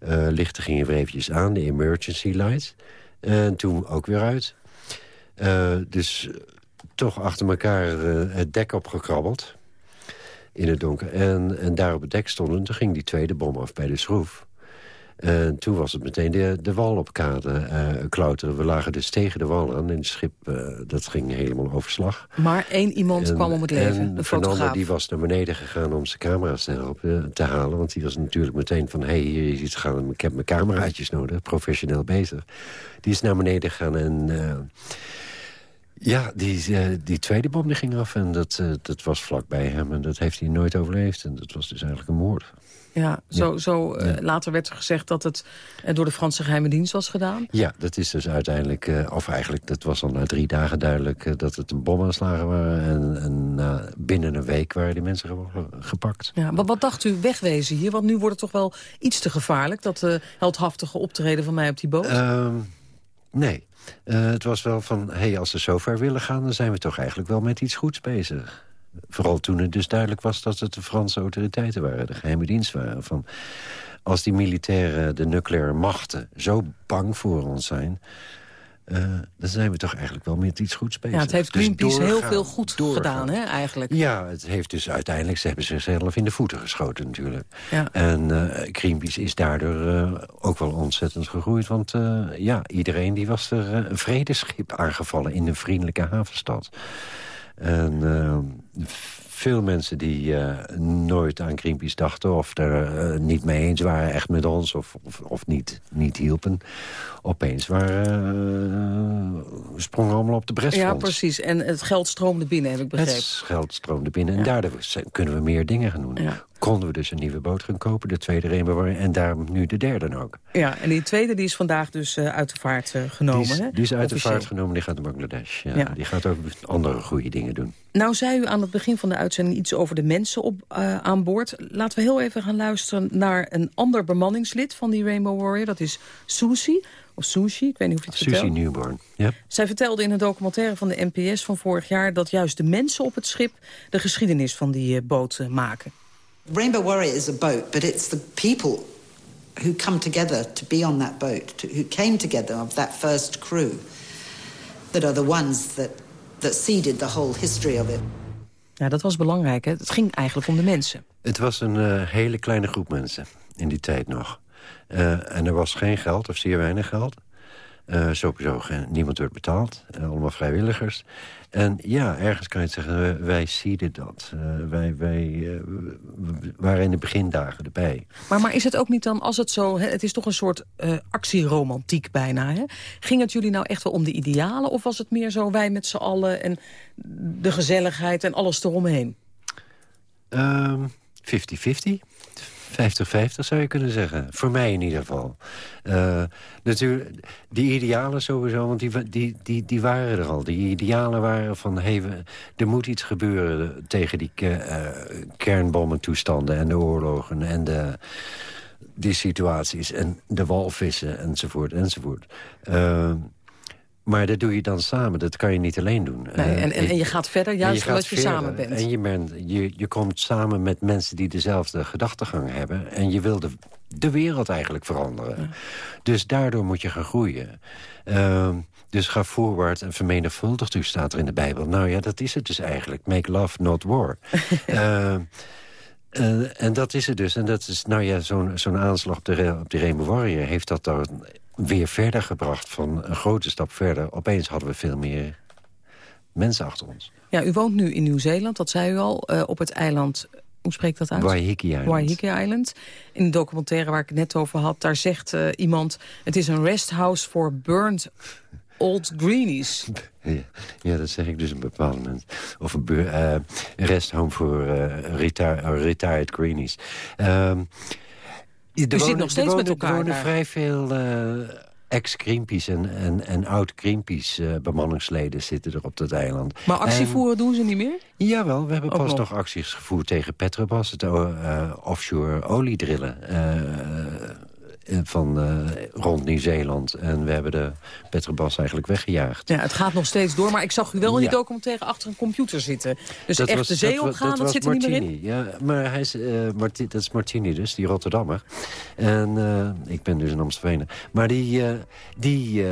Uh, lichten gingen weer eventjes aan, de emergency lights. En toen ook weer uit. Uh, dus toch achter elkaar het dek opgekrabbeld. In het donker. En, en daar op het dek stonden, toen ging die tweede bom af bij de schroef. En toen was het meteen de, de wal op kade uh, klauteren. We lagen dus tegen de wal aan en het schip uh, dat ging helemaal overslag. Maar één iemand kwam om het leven, en de Fernando die was naar beneden gegaan om zijn camera's te, helpen, te halen. Want die was natuurlijk meteen van, hé, hey, hier is iets gaan. Ik heb mijn cameraatjes nodig, professioneel bezig. Die is naar beneden gegaan en... Uh, ja, die, die tweede bom die ging af en dat, dat was vlakbij hem. En dat heeft hij nooit overleefd. En dat was dus eigenlijk een moord. Ja, zo, zo uh, later werd er gezegd dat het door de Franse geheime dienst was gedaan. Ja, dat is dus uiteindelijk, of eigenlijk, dat was al na drie dagen duidelijk... dat het een bomaanslagen waren. En, en binnen een week waren die mensen gewoon gepakt. Ja, maar wat dacht u wegwezen hier? Want nu wordt het toch wel iets te gevaarlijk... dat heldhaftige optreden van mij op die boot? Ehm, nee. Het was wel van, hey, als ze zo ver willen gaan... dan zijn we toch eigenlijk wel met iets goeds bezig. Vooral toen het dus duidelijk was dat het de Franse autoriteiten waren. De geheime dienst waren. Van, als die militairen, de nucleaire machten, zo bang voor ons zijn... Uh, dan zijn we toch eigenlijk wel met iets goeds bezig. Ja, het heeft Greenpeace dus heel veel goed doorgaan. gedaan, hè, eigenlijk. Ja, het heeft dus uiteindelijk... ze hebben zichzelf in de voeten geschoten natuurlijk. Ja. En uh, Greenpeace is daardoor uh, ook wel ontzettend gegroeid. Want ja, iedereen die was er een vredesschip aangevallen... in een vriendelijke havenstad. En uh, veel mensen die uh, nooit aan Greenpeace dachten... of er uh, niet mee eens waren echt met ons of, of, of niet, niet hielpen... opeens waren, sprongen allemaal op de bresfront. Ja, precies. En het geld stroomde binnen, heb ik begrepen. Het geld stroomde binnen. En ja. daardoor kunnen we meer dingen gaan doen. Ja. Konden we dus een nieuwe boot gaan kopen, de tweede Rainbow En daarom nu de derde ook. Ja, en die tweede die is vandaag dus uh, uit de vaart uh, genomen. Die is, hè? die is uit Officieel. de vaart genomen, die gaat naar Bangladesh. Ja, ja. Die gaat ook andere goede dingen doen. Nou zei u aan het begin van de uitzending iets over de mensen op, uh, aan boord. Laten we heel even gaan luisteren naar een ander bemanningslid van die Rainbow Warrior. Dat is Susie. Of Sushi, ik weet niet of je het Susie vertelt. Newborn, ja. Zij vertelde in een documentaire van de NPS van vorig jaar... dat juist de mensen op het schip de geschiedenis van die boot maken. Rainbow Warrior is a boat, but it's the people who come together to be on that boat, to, who came together of that first crew, that are the ones that, that seeded the whole history of it. Ja, dat was belangrijk. Hè? Het ging eigenlijk om de mensen. Het was een uh, hele kleine groep mensen in die tijd nog. Uh, en er was geen geld, of zeer weinig geld. Uh, sowieso geen, niemand werd betaald. Uh, allemaal vrijwilligers. En ja, ergens kan je het zeggen, wij zieden dat. Uh, wij, wij waren in de begindagen erbij. Maar, maar is het ook niet dan, als het zo... Hè, het is toch een soort actieromantiek bijna, hè? Ging het jullie nou echt wel om de idealen? Of was het meer zo wij met z'n allen en de gezelligheid en alles eromheen? 50-50. Um, 50-50 zou je kunnen zeggen. Voor mij in ieder geval. Uh, natuurlijk, die idealen sowieso, want die, die, die, die waren er al. Die idealen waren van, hey, we, er moet iets gebeuren tegen die uh, kernbommentoestanden en de oorlogen en de, die situaties en de walvissen enzovoort enzovoort. Uh, maar dat doe je dan samen, dat kan je niet alleen doen. Nee, en, en, en, je gaat verder juist je omdat je verder. samen bent. En je, bent, je, je komt samen met mensen die dezelfde gedachtegang hebben... en je wil de, de wereld eigenlijk veranderen. Ja. Dus daardoor moet je gaan groeien. Uh, dus ga voorwaarts en vermenigvuldigt u, staat er in de Bijbel. Nou ja, dat is het dus eigenlijk. Make love, not war. uh, uh, en dat is het dus. En dat is, nou ja, zo'n zo'n aanslag op de, op de Rainbow Warrior... heeft dat dan weer verder gebracht, van een grote stap verder. Opeens hadden we veel meer mensen achter ons. Ja, u woont nu in Nieuw-Zeeland, dat zei u al, uh, op het eiland... Hoe spreekt dat uit? Waiheke Island. Waiheke Island. In de documentaire waar ik het net over had, daar zegt uh, iemand... het is een resthouse for burnt old greenies. Ja, ja, dat zeg ik dus een bepaald moment. Of een uh, resthome voor reti retired greenies. Um, Wonen, zit nog steeds wonen, met elkaar Er wonen daar. vrij veel uh, ex-Greenpeace en, en, en oud-Greenpeace uh, bemanningsleden zitten er op dat eiland. Maar actie en, voeren doen ze niet meer? Jawel, we hebben Ook pas nog. nog. acties gevoerd tegen Petrobras, het uh, offshore oliedrillen. Van rond Nieuw-Zeeland. En we hebben de Petrobras eigenlijk weggejaagd. Ja, het gaat nog steeds door, maar ik zag u wel in die documentaire achter een computer zitten. Dus dat echt was, de zee dat, opgaan, dat, dat zit er niet meer in? Ja, maar hij is, Marti dat is Martini dus, die Rotterdammer. En ik ben dus in Amsterdam. Maar die, die,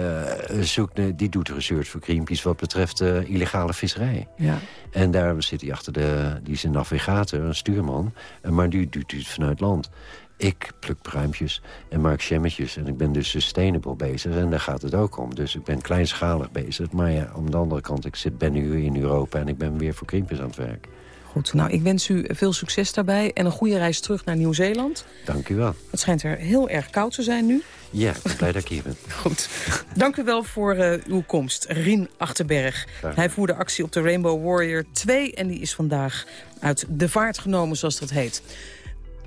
zoekt, die doet research voor Greenpeace wat betreft illegale visserij. Ja. En daar zit hij achter de... Die is een navigator, een stuurman. Maar die doet het vanuit land. Ik pluk pruimpjes en maak jammetjes. En ik ben dus sustainable bezig. En daar gaat het ook om. Dus ik ben kleinschalig bezig. Maar ja, aan de andere kant, ik zit, ben nu in Europa... en ik ben weer voor Greenpeace aan het werk. Goed, nou, ik wens u veel succes daarbij. En een goede reis terug naar Nieuw-Zeeland. Dank u wel. Het schijnt er heel erg koud te zijn nu. Ja, ik ben blij dat ik hier ben. Goed. Dank u wel voor uh, uw komst, Rien Achterberg. Hij voerde actie op de Rainbow Warrior 2... en die is vandaag uit de vaart genomen, zoals dat heet.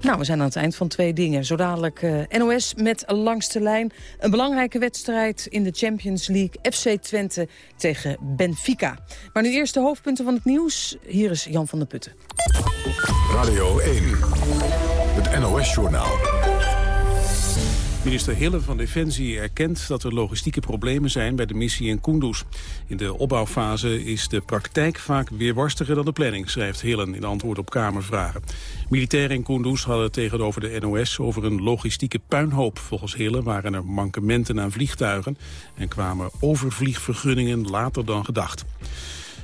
Nou, we zijn aan het eind van twee dingen. Zo dadelijk uh, NOS met langste lijn. Een belangrijke wedstrijd in de Champions League. FC Twente tegen Benfica. Maar nu eerst de hoofdpunten van het nieuws. Hier is Jan van der Putten. Radio 1, het NOS-journaal. Minister Hille van Defensie erkent dat er logistieke problemen zijn bij de missie in Kunduz. In de opbouwfase is de praktijk vaak weerbarstiger dan de planning, schrijft Hillen in antwoord op Kamervragen. Militairen in Kunduz hadden tegenover de NOS over een logistieke puinhoop. Volgens Hillen waren er mankementen aan vliegtuigen en kwamen overvliegvergunningen later dan gedacht.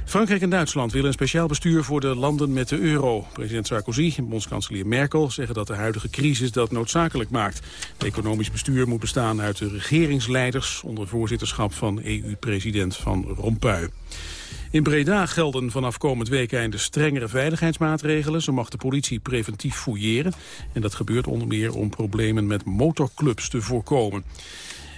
Frankrijk en Duitsland willen een speciaal bestuur voor de landen met de euro. President Sarkozy en bondskanselier Merkel zeggen dat de huidige crisis dat noodzakelijk maakt. Het economisch bestuur moet bestaan uit de regeringsleiders... onder voorzitterschap van EU-president Van Rompuy. In Breda gelden vanaf komend weekende strengere veiligheidsmaatregelen. Zo mag de politie preventief fouilleren. En dat gebeurt onder meer om problemen met motorclubs te voorkomen.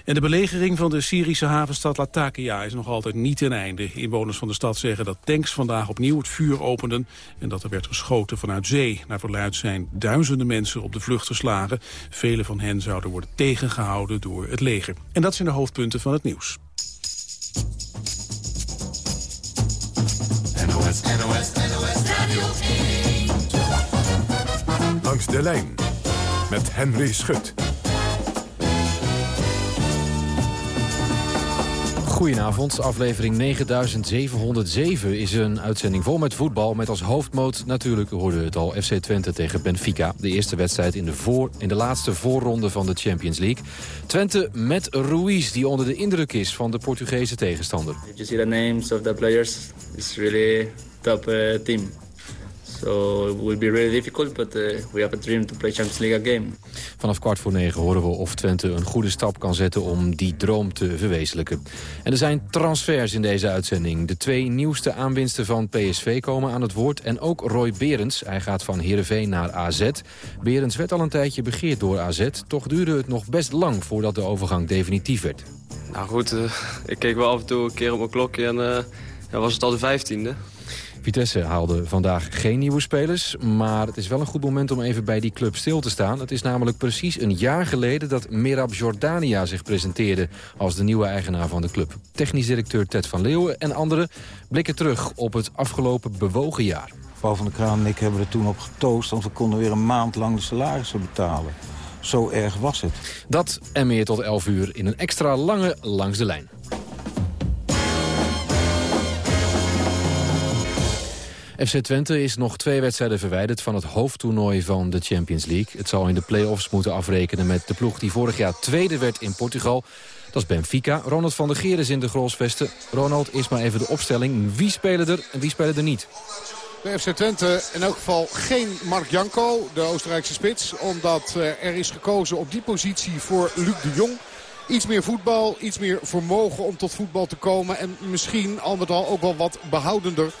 En de belegering van de Syrische havenstad Latakia is nog altijd niet ten einde. Inwoners van de stad zeggen dat tanks vandaag opnieuw het vuur openden... en dat er werd geschoten vanuit zee. Naar verluid zijn duizenden mensen op de vlucht geslagen. Vele van hen zouden worden tegengehouden door het leger. En dat zijn de hoofdpunten van het nieuws. NOS, NOS, NOS Radio Langs de lijn met Henry Schut. Goedenavond, aflevering 9707 is een uitzending vol met voetbal... met als hoofdmoot natuurlijk, hoorden we het al, FC Twente tegen Benfica. De eerste wedstrijd in de, voor, in de laatste voorronde van de Champions League. Twente met Ruiz, die onder de indruk is van de Portugese tegenstander. If you see the names of the players, it's really top uh, team. So it will be really difficult, but uh, we have a dream to play Champions League game. Vanaf kwart voor negen horen we of Twente een goede stap kan zetten om die droom te verwezenlijken. En er zijn transfers in deze uitzending. De twee nieuwste aanwinsten van PSV komen aan het woord. En ook Roy Berends. Hij gaat van Heerenveen naar AZ. Berends werd al een tijdje begeerd door AZ. Toch duurde het nog best lang voordat de overgang definitief werd. Nou goed, uh, ik keek wel af en toe een keer op mijn klokje en uh, ja, was het al de vijftiende. Vitesse haalde vandaag geen nieuwe spelers. Maar het is wel een goed moment om even bij die club stil te staan. Het is namelijk precies een jaar geleden dat Merab Jordania zich presenteerde... als de nieuwe eigenaar van de club. Technisch directeur Ted van Leeuwen en anderen blikken terug op het afgelopen bewogen jaar. Paul van der Kraan en ik hebben er toen op getoost... want we konden weer een maand lang de salarissen betalen. Zo erg was het. Dat en meer tot 11 uur in een extra lange Langs de Lijn. FC Twente is nog twee wedstrijden verwijderd van het hoofdtoernooi van de Champions League. Het zal in de play-offs moeten afrekenen met de ploeg die vorig jaar tweede werd in Portugal. Dat is Benfica. Ronald van der Geer is in de Grolsvesten. Ronald, is maar even de opstelling. Wie spelen er en wie spelen er niet? Bij FC Twente in elk geval geen Mark Janko, de Oostenrijkse spits. Omdat eh, er is gekozen op die positie voor Luc de Jong. Iets meer voetbal, iets meer vermogen om tot voetbal te komen. En misschien al met al ook wel wat behoudender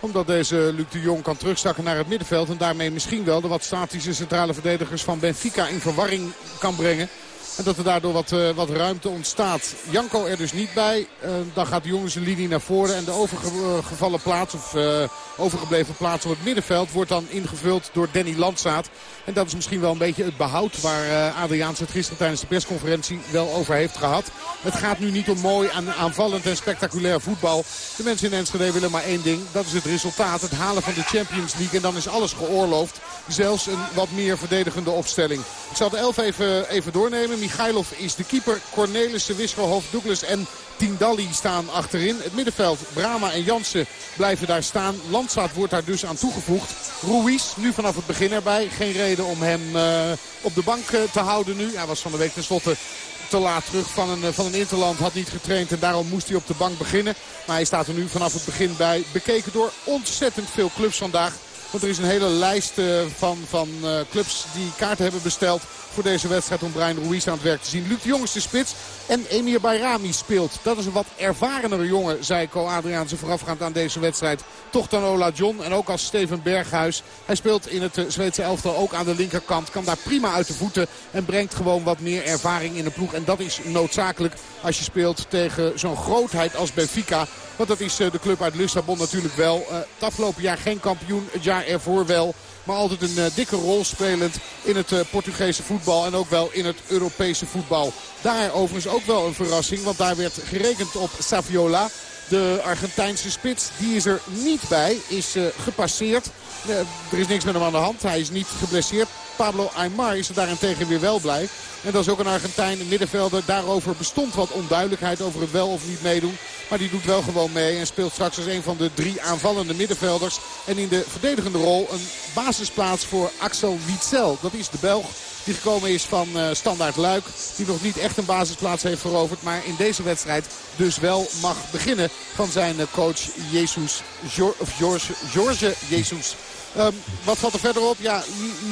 omdat deze Luc de Jong kan terugzakken naar het middenveld. En daarmee misschien wel de wat statische centrale verdedigers van Benfica in verwarring kan brengen. En dat er daardoor wat, uh, wat ruimte ontstaat. Janko er dus niet bij. Uh, dan gaat de jongens een linie naar voren. En de overgevallen plaats of uh, overgebleven plaats op het middenveld wordt dan ingevuld door Danny Landzaat. En dat is misschien wel een beetje het behoud waar Adriaans het gisteren tijdens de persconferentie wel over heeft gehad. Het gaat nu niet om mooi aanvallend en spectaculair voetbal. De mensen in Enschede willen maar één ding. Dat is het resultaat. Het halen van de Champions League. En dan is alles geoorloofd. Zelfs een wat meer verdedigende opstelling. Ik zal de elf even, even doornemen. Michailov is de keeper. Cornelissen, Wisselhof, Douglas en Tindalli staan achterin. Het middenveld, Brama en Jansen blijven daar staan. Landsaat wordt daar dus aan toegevoegd. Ruiz nu vanaf het begin erbij. Geen reden om hem uh, op de bank uh, te houden nu. Hij was van de week tenslotte te laat terug van een, van een interland. Had niet getraind en daarom moest hij op de bank beginnen. Maar hij staat er nu vanaf het begin bij. Bekeken door ontzettend veel clubs vandaag. Want er is een hele lijst van, van clubs die kaarten hebben besteld voor deze wedstrijd om Brian Ruiz aan het werk te zien. Luc de Jong de spits en Emir Bayrami speelt. Dat is een wat ervarenere jongen, zei Co Adriaanse voorafgaand aan deze wedstrijd. Toch dan Ola John en ook als Steven Berghuis. Hij speelt in het Zweedse elftal ook aan de linkerkant. Kan daar prima uit de voeten en brengt gewoon wat meer ervaring in de ploeg. En dat is noodzakelijk als je speelt tegen zo'n grootheid als Benfica. Want dat is de club uit Lissabon natuurlijk wel. Uh, het afgelopen jaar geen kampioen, het jaar ervoor wel. Maar altijd een uh, dikke rol spelend in het uh, Portugese voetbal. En ook wel in het Europese voetbal. Daar overigens ook wel een verrassing. Want daar werd gerekend op Saviola. De Argentijnse spits. Die is er niet bij. Is uh, gepasseerd. er is niks met hem aan de hand. Hij is niet geblesseerd. Pablo Aymar is er daarentegen weer wel blij. En dat is ook een Argentijn, middenvelder. Daarover bestond wat onduidelijkheid over het wel of niet meedoen. Maar die doet wel gewoon mee en speelt straks als een van de drie aanvallende middenvelders. En in de verdedigende rol een basisplaats voor Axel Witzel. Dat is de Belg die gekomen is van uh, Standaard Luik. Die nog niet echt een basisplaats heeft veroverd. Maar in deze wedstrijd dus wel mag beginnen van zijn uh, coach Jesus, of George, George Jesus. Um, wat valt er verder op? Ja,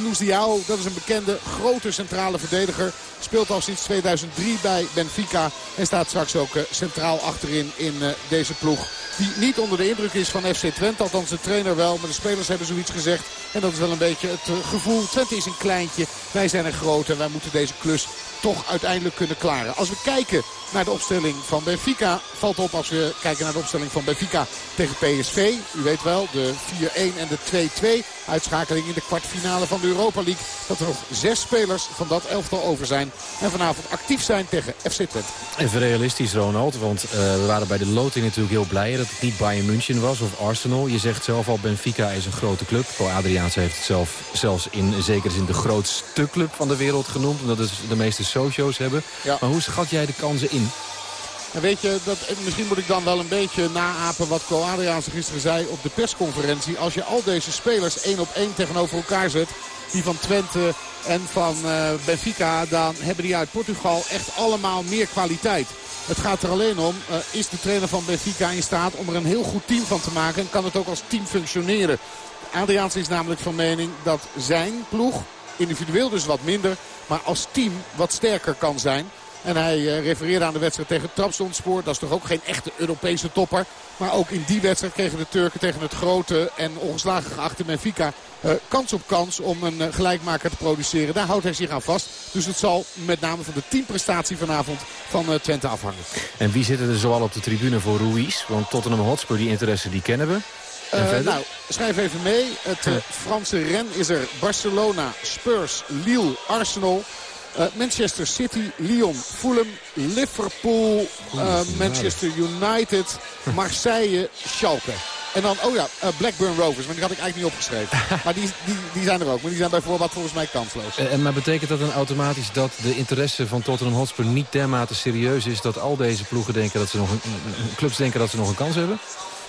Luziao, dat is een bekende grote centrale verdediger. Speelt al sinds 2003 bij Benfica. En staat straks ook uh, centraal achterin in uh, deze ploeg. Die niet onder de indruk is van FC Twente. Althans de trainer wel. Maar de spelers hebben zoiets gezegd. En dat is wel een beetje het uh, gevoel. Twente is een kleintje. Wij zijn een grote. Wij moeten deze klus toch uiteindelijk kunnen klaren. Als we kijken naar de opstelling van Benfica. Valt op als we kijken naar de opstelling van Benfica tegen PSV. U weet wel, de 4-1 en de 2-2. Uitschakeling in de kwartfinale van de Europa League. Dat er nog zes spelers van dat elftal over zijn. En vanavond actief zijn tegen FC Twente. Even realistisch Ronald, want uh, we waren bij de loting natuurlijk heel blij dat het niet Bayern München was of Arsenal. Je zegt zelf al, Benfica is een grote club. Paul Adriaans heeft het zelf zelfs in zekere zin de grootste club van de wereld genoemd. Omdat het de meeste socio's hebben. Ja. Maar hoe schat jij de kansen in? En weet je, dat, misschien moet ik dan wel een beetje naapen wat Co Adriaanse gisteren zei op de persconferentie. Als je al deze spelers één op één tegenover elkaar zet, die van Twente en van uh, Benfica, dan hebben die uit Portugal echt allemaal meer kwaliteit. Het gaat er alleen om, uh, is de trainer van Benfica in staat om er een heel goed team van te maken en kan het ook als team functioneren. Adriaanse is namelijk van mening dat zijn ploeg, individueel dus wat minder, maar als team wat sterker kan zijn. En hij uh, refereerde aan de wedstrijd tegen Trabzonspor. Dat is toch ook geen echte Europese topper. Maar ook in die wedstrijd kregen de Turken tegen het grote en ongeslagen geachte Benfica uh, kans op kans om een uh, gelijkmaker te produceren. Daar houdt hij zich aan vast. Dus het zal met name van de teamprestatie vanavond van uh, Twente afhangen. En wie zitten er zoal op de tribune voor Ruiz? Want Tottenham Hotspur, die interesse, die kennen we. nou, schrijf even mee. Het Franse ren is er Barcelona, Spurs, Lille, Arsenal... Uh, Manchester City, Lyon, Fulham, Liverpool, uh, Manchester United, Marseille, Schalke. En dan, oh ja, uh, Blackburn Rovers. Maar die had ik eigenlijk niet opgeschreven. maar die, die, die zijn er ook. Maar die zijn bij voorbaat volgens mij kansloos. En maar betekent dat dan automatisch dat de interesse van Tottenham Hotspur niet dermate serieus is... dat al deze ploegen denken dat ze nog een, clubs denken dat ze nog een kans hebben?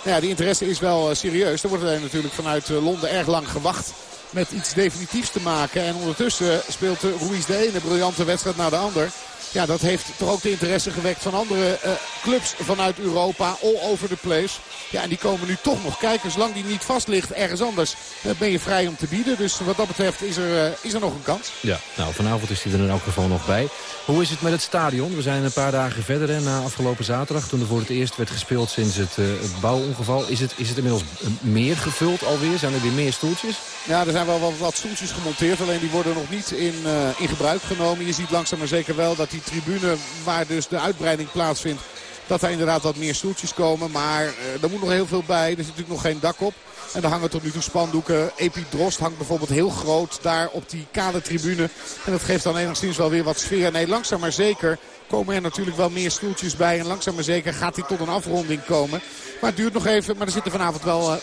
Nou ja, die interesse is wel serieus. Er wordt er natuurlijk vanuit Londen erg lang gewacht met iets definitiefs te maken. En ondertussen speelt Ruiz de ene briljante wedstrijd naar de ander. Ja, dat heeft toch ook de interesse gewekt van andere uh, clubs vanuit Europa. All over the place. Ja, en die komen nu toch nog kijken. Zolang die niet vast ligt ergens anders uh, ben je vrij om te bieden. Dus wat dat betreft is er, is er nog een kans. Ja, nou vanavond is hij er in elk geval nog bij. Hoe is het met het stadion? We zijn een paar dagen verder hè, na afgelopen zaterdag. Toen er voor het eerst werd gespeeld sinds het, het bouwongeval. Is het, is het inmiddels meer gevuld alweer? Zijn er weer meer stoeltjes? Ja, er zijn wel wat, stoeltjes gemonteerd. Alleen die worden nog niet in, in gebruik genomen. Je ziet langzaam maar zeker wel dat die tribune waar dus de uitbreiding plaatsvindt. Dat er inderdaad wat meer stoeltjes komen. Maar uh, er moet nog heel veel bij. Er zit natuurlijk nog geen dak op. En er hangen tot nu toe spandoeken. Epi Drost hangt bijvoorbeeld heel groot daar op die kale tribune. En dat geeft dan enigszins wel weer wat sfeer. Nee, langzaam maar zeker komen er natuurlijk wel meer stoeltjes bij. En langzaam maar zeker gaat hij tot een afronding komen. Maar het duurt nog even. Maar er zitten vanavond wel uh,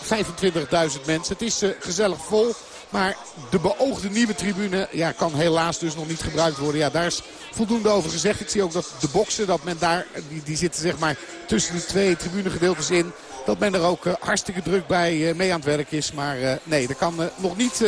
25.000 mensen. Het is uh, gezellig vol. Maar de beoogde nieuwe tribune ja, kan helaas dus nog niet gebruikt worden. Ja, daar is voldoende over gezegd. Ik zie ook dat de boksen, dat men daar, die, die zitten zeg maar tussen de twee tribunegedeeltes in. Dat men er ook uh, hartstikke druk bij uh, mee aan het werk is. Maar uh, nee, er kan nog niet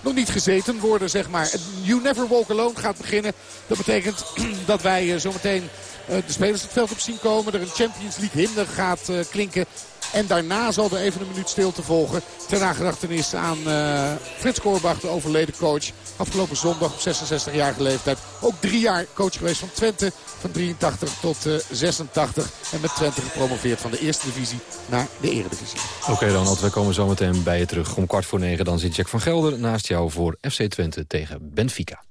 nog niet gezeten worden, zeg maar. You Never Walk Alone gaat beginnen. Dat betekent dat wij zometeen de spelers het veld op zien komen. Er een Champions League hymne gaat klinken. En daarna zal er even een minuut stilte volgen. Ter nagedachtenis aan uh, Frits Korbach, de overleden coach. Afgelopen zondag op 66-jarige leeftijd. Ook drie jaar coach geweest van Twente. Van 83 tot uh, 86. En met Twente gepromoveerd van de eerste divisie naar de eredivisie. Oké okay, Ronald, we komen zometeen bij je terug. Om kwart voor negen dan zit Jack van Gelder naast jou voor FC Twente tegen Benfica.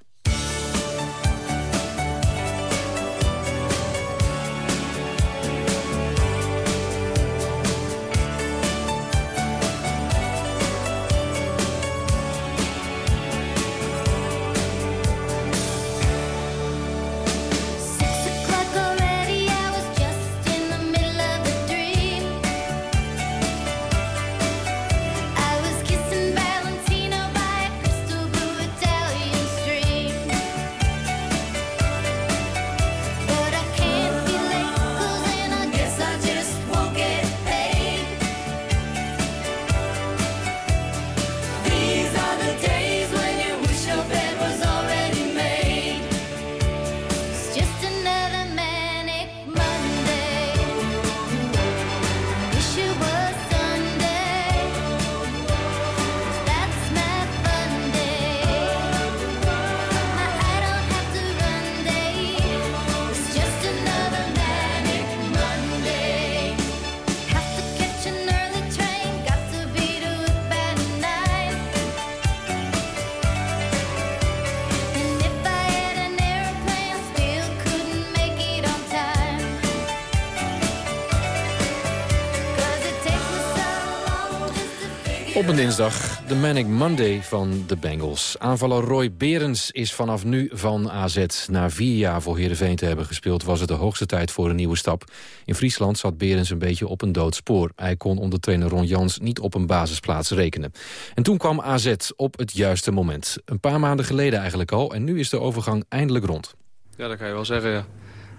Dinsdag, de Manic Monday van de Bengals. Aanvaller Roy Berens is vanaf nu van AZ. Na vier jaar voor Heerenveen te hebben gespeeld... was het de hoogste tijd voor een nieuwe stap. In Friesland zat Berens een beetje op een dood spoor. Hij kon onder trainer Ron Jans niet op een basisplaats rekenen. En toen kwam AZ op het juiste moment. Een paar maanden geleden eigenlijk al. En nu is de overgang eindelijk rond. Ja, dat kan je wel zeggen, ja.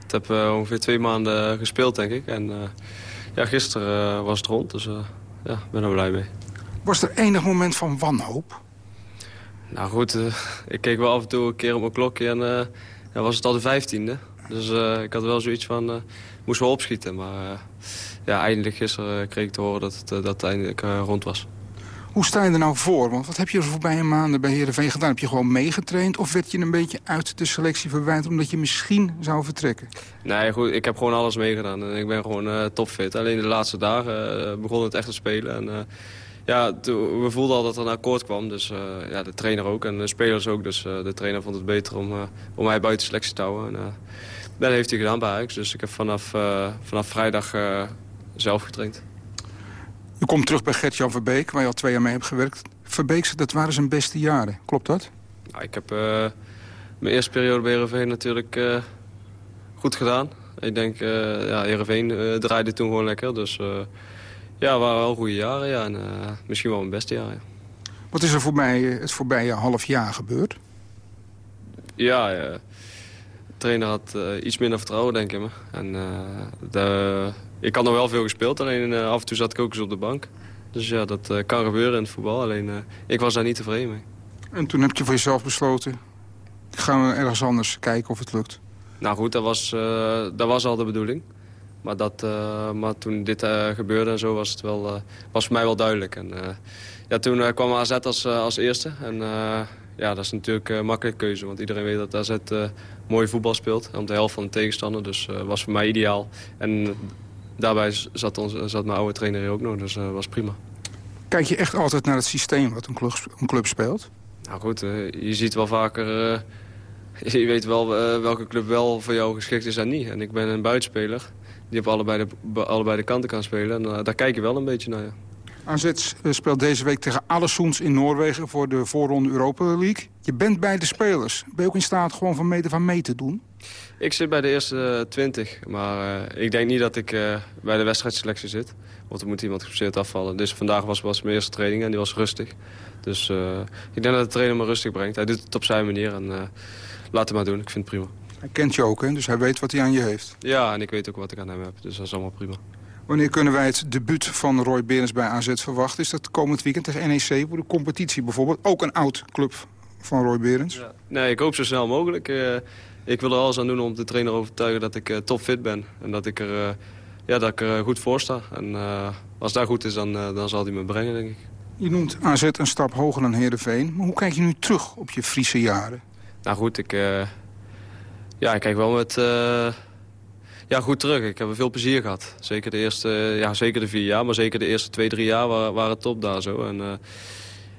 Ik heb uh, ongeveer twee maanden gespeeld, denk ik. En uh, ja, gisteren uh, was het rond, dus ja, ben er blij mee. Was er enig moment van wanhoop? Nou goed, uh, ik keek wel af en toe een keer op mijn klokje en uh, dan was het al de vijftiende. Dus uh, ik had wel zoiets van, moest wel opschieten. Maar ja, eindelijk gisteren kreeg ik te horen dat het, dat het eindelijk rond was. Hoe sta je er nou voor? Want wat heb je de voorbije maanden bij Heerenveen gedaan? Heb je gewoon meegetraind of werd je een beetje uit de selectie verwijderd... omdat je misschien zou vertrekken? Nee, goed, ik heb gewoon alles meegedaan en ik ben gewoon topfit. Alleen de laatste dagen begon het echt te spelen en ja, we voelden al dat er een akkoord kwam. Dus uh, ja, de trainer ook en de spelers ook. Dus uh, de trainer vond het beter om, uh, om mij buiten selectie te houden. En, dat heeft hij gedaan bij Ajax. Dus ik heb vanaf, vanaf vrijdag zelf getraind. U komt terug bij Gert-Jan Verbeek, waar je al twee jaar mee hebt gewerkt. Verbeek, dat waren zijn beste jaren. Klopt dat? Nou, ik heb mijn eerste periode bij Heerenveen natuurlijk goed gedaan. Ik denk, ja, Heerenveen draaide toen gewoon lekker. Dus ja, waren wel goede jaren, ja. En, uh, misschien wel mijn beste jaren. Wat is er voor mij het voorbije half jaar gebeurd? Ja, ja. de trainer had uh, iets minder vertrouwen, denk ik. Me. En, uh, de, ik had nog wel veel gespeeld, alleen af en toe zat ik ook eens op de bank. Dus ja, dat kan gebeuren in het voetbal. Alleen ik was daar niet tevreden mee. En toen heb je voor jezelf besloten... gaan we ergens anders kijken of het lukt? Nou goed, dat was, dat was al de bedoeling. Maar, dat, uh, maar toen dit uh, gebeurde en zo was het wel, uh, was voor mij wel duidelijk. En, ja, toen kwam AZ als, als eerste. En ja, dat is natuurlijk een makkelijke keuze. Want iedereen weet dat AZ mooi voetbal speelt. Om de helft van de tegenstander. Dus dat was voor mij ideaal. En daarbij zat, ons, zat mijn oude trainer hier ook nog. Dus dat was prima. Kijk je echt altijd naar het systeem wat een club, een club speelt? Nou goed, je ziet wel vaker je weet wel welke club wel voor jou geschikt is en niet. En ik ben een buitenspeler die op allebei de, allebei de kanten kan spelen. En uh, daar kijk je wel een beetje naar, ja. AZ eh, speelt deze week tegen Alessoens in Noorwegen voor de voorronde Europa League. Je bent bij de spelers. Ben je ook in staat gewoon van meter van mee te doen? Ik zit bij de eerste 20, maar ik denk niet dat ik bij de wedstrijdselectie zit. Want er moet iemand geblesseerd afvallen. Dus vandaag was, was mijn eerste training en die was rustig. Dus ik denk dat de trainer me rustig brengt. Hij doet het op zijn manier en laat hem maar doen. Ik vind het prima. Hij kent je ook, hè? dus hij weet wat hij aan je heeft. Ja, en ik weet ook wat ik aan hem heb. Dus dat is allemaal prima. Wanneer kunnen wij het debuut van Roy Berens bij AZ verwachten? Is dat komend weekend tegen NEC voor de competitie bijvoorbeeld? Ook een oud club van Roy Berens? Ja. Nee, ik hoop zo snel mogelijk. Uh, ik wil er alles aan doen om de trainer overtuigen dat ik uh, topfit ben. En dat ik er, uh, ja, dat ik er goed voor sta. En als dat goed is, dan, dan zal hij me brengen, denk ik. Je noemt AZ een stap hoger dan Heerenveen. Maar hoe kijk je nu terug op je Friese jaren? Nou goed, ik, ja, ik kijk wel met ja, goed terug. Ik heb veel plezier gehad. Zeker de eerste, ja, zeker de vier jaar, maar zeker de eerste twee, drie jaar waren, waren top daar zo. En uh,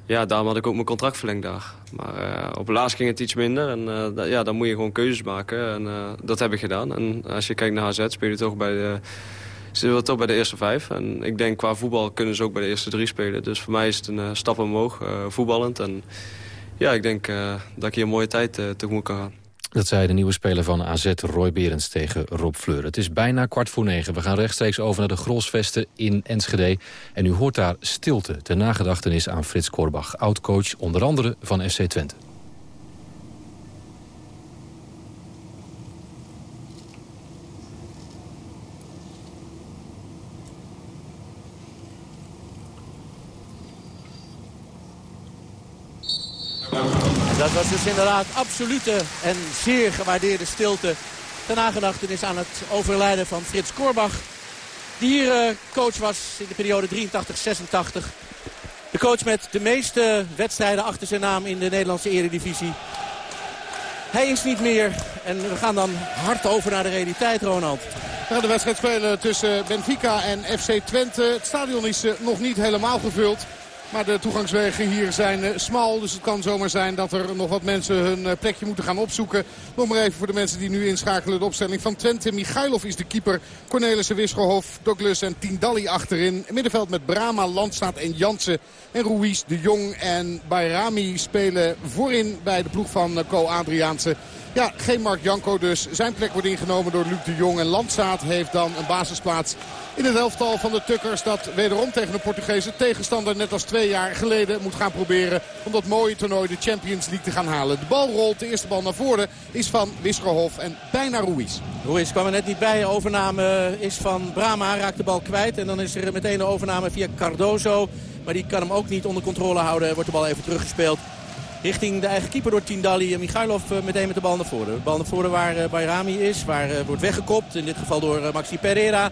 ja, daarom had ik ook mijn contract verlengd daar. Maar uh, op laatst ging het iets minder en ja, dan moet je gewoon keuzes maken. En dat heb ik gedaan. En als je kijkt naar HZ speel je toch bij de... Ze willen toch bij de eerste vijf. En ik denk qua voetbal kunnen ze ook bij de eerste drie spelen. Dus voor mij is het een stap omhoog, voetballend. En ja, ik denk dat ik hier een mooie tijd tegemoet kan gaan. Dat zei de nieuwe speler van AZ, Roy Berends, tegen Rob Fleur. Het is bijna kwart voor negen. We gaan rechtstreeks over naar de Grosvesten in Enschede. En u hoort daar stilte ter nagedachtenis aan Frits Korbach... oud-coach onder andere van FC Twente. Dat was dus inderdaad absolute en zeer gewaardeerde stilte. Ten nagedachtenis aan het overlijden van Frits Korbach. Die hier uh, coach was in de periode 83-86. De coach met de meeste wedstrijden achter zijn naam in de Nederlandse eredivisie. Hij is niet meer. En we gaan dan hard over naar de realiteit, Ronald. We de wedstrijd spelen tussen Benfica en FC Twente. Het stadion is uh, nog niet helemaal gevuld. Maar de toegangswegen hier zijn uh, smal. Dus het kan zomaar zijn dat er nog wat mensen hun uh, plekje moeten gaan opzoeken. Nog maar even voor de mensen die nu inschakelen de opstelling van Twente. Michailov is de keeper. Cornelissen, Wisselhof, Douglas en Tindalli achterin. Middenveld met Brama, Landstaat en Jansen. En Ruiz, De Jong en Bayrami spelen voorin bij de ploeg van Co Adriaanse. Ja, geen Mark Janko dus. Zijn plek wordt ingenomen door Luc de Jong. En Landzaat heeft dan een basisplaats in het elftal van de Tukkers. Dat wederom tegen de Portugese tegenstander net als twee jaar geleden moet gaan proberen. Om dat mooie toernooi de Champions League te gaan halen. De bal rolt, de eerste bal naar voren is van Wisgerhof en bijna Ruiz. Ruiz kwam er net niet bij. Overname is van Brama, raakt de bal kwijt. En dan is er meteen de overname via Cardozo. Maar die kan hem ook niet onder controle houden. Wordt de bal even teruggespeeld richting de eigen keeper door Tindalli. En Michailov eh, meteen met de bal naar voren. De bal naar voren waar eh, Bayrami is, waar eh, wordt weggekopt. In dit geval door Maxi Pereira.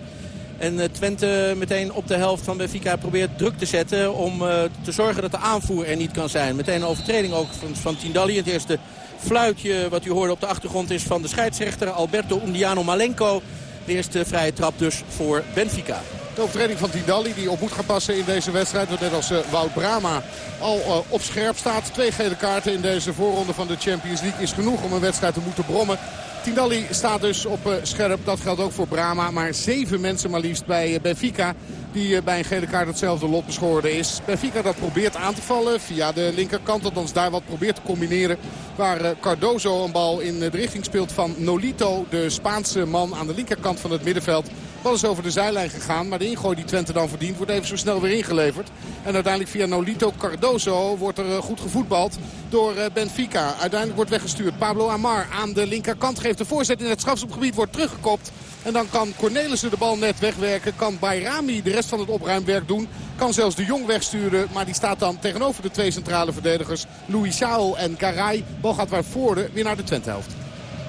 En Twente meteen op de helft van Benfica probeert druk te zetten... om te zorgen dat de aanvoer er niet kan zijn. Meteen een overtreding ook van, van Tindalli. Het eerste fluitje wat u hoorde op de achtergrond is van de scheidsrechter Alberto Undiano Malenko. De eerste vrije trap dus voor Benfica. De overtreding van Tidali die op moet gaan passen in deze wedstrijd. Wat net als uh, Wout Brama al uh, op scherp staat. Twee gele kaarten in deze voorronde van de Champions League is genoeg om een wedstrijd te moeten brommen. Tindalli staat dus op uh, scherp. Dat geldt ook voor Brama. Maar zeven mensen maar liefst bij Benfica. Die bij een gele kaart hetzelfde lot beschoren is. Benfica dat probeert aan te vallen via de linkerkant. Althans daar wat probeert te combineren. Waar Cardozo een bal in de richting speelt van Nolito. De Spaanse man aan de linkerkant van het middenveld bal is over de zijlijn gegaan. Maar de ingooi die Twente dan verdient wordt even zo snel weer ingeleverd. En uiteindelijk via Nolito Cardoso wordt er eh, goed gevoetbald door eh, Benfica. Uiteindelijk wordt weggestuurd. Pablo Amar aan de linkerkant geeft de voorzet in het strafschopgebied. Wordt teruggekopt. En dan kan Cornelissen de bal net wegwerken. Kan Bayrami de rest van het opruimwerk doen. Kan zelfs de Jong wegsturen. Maar die staat dan tegenover de twee centrale verdedigers. Louis Saul en Garay. Bal gaat waar voorde weer naar de Twente-helft.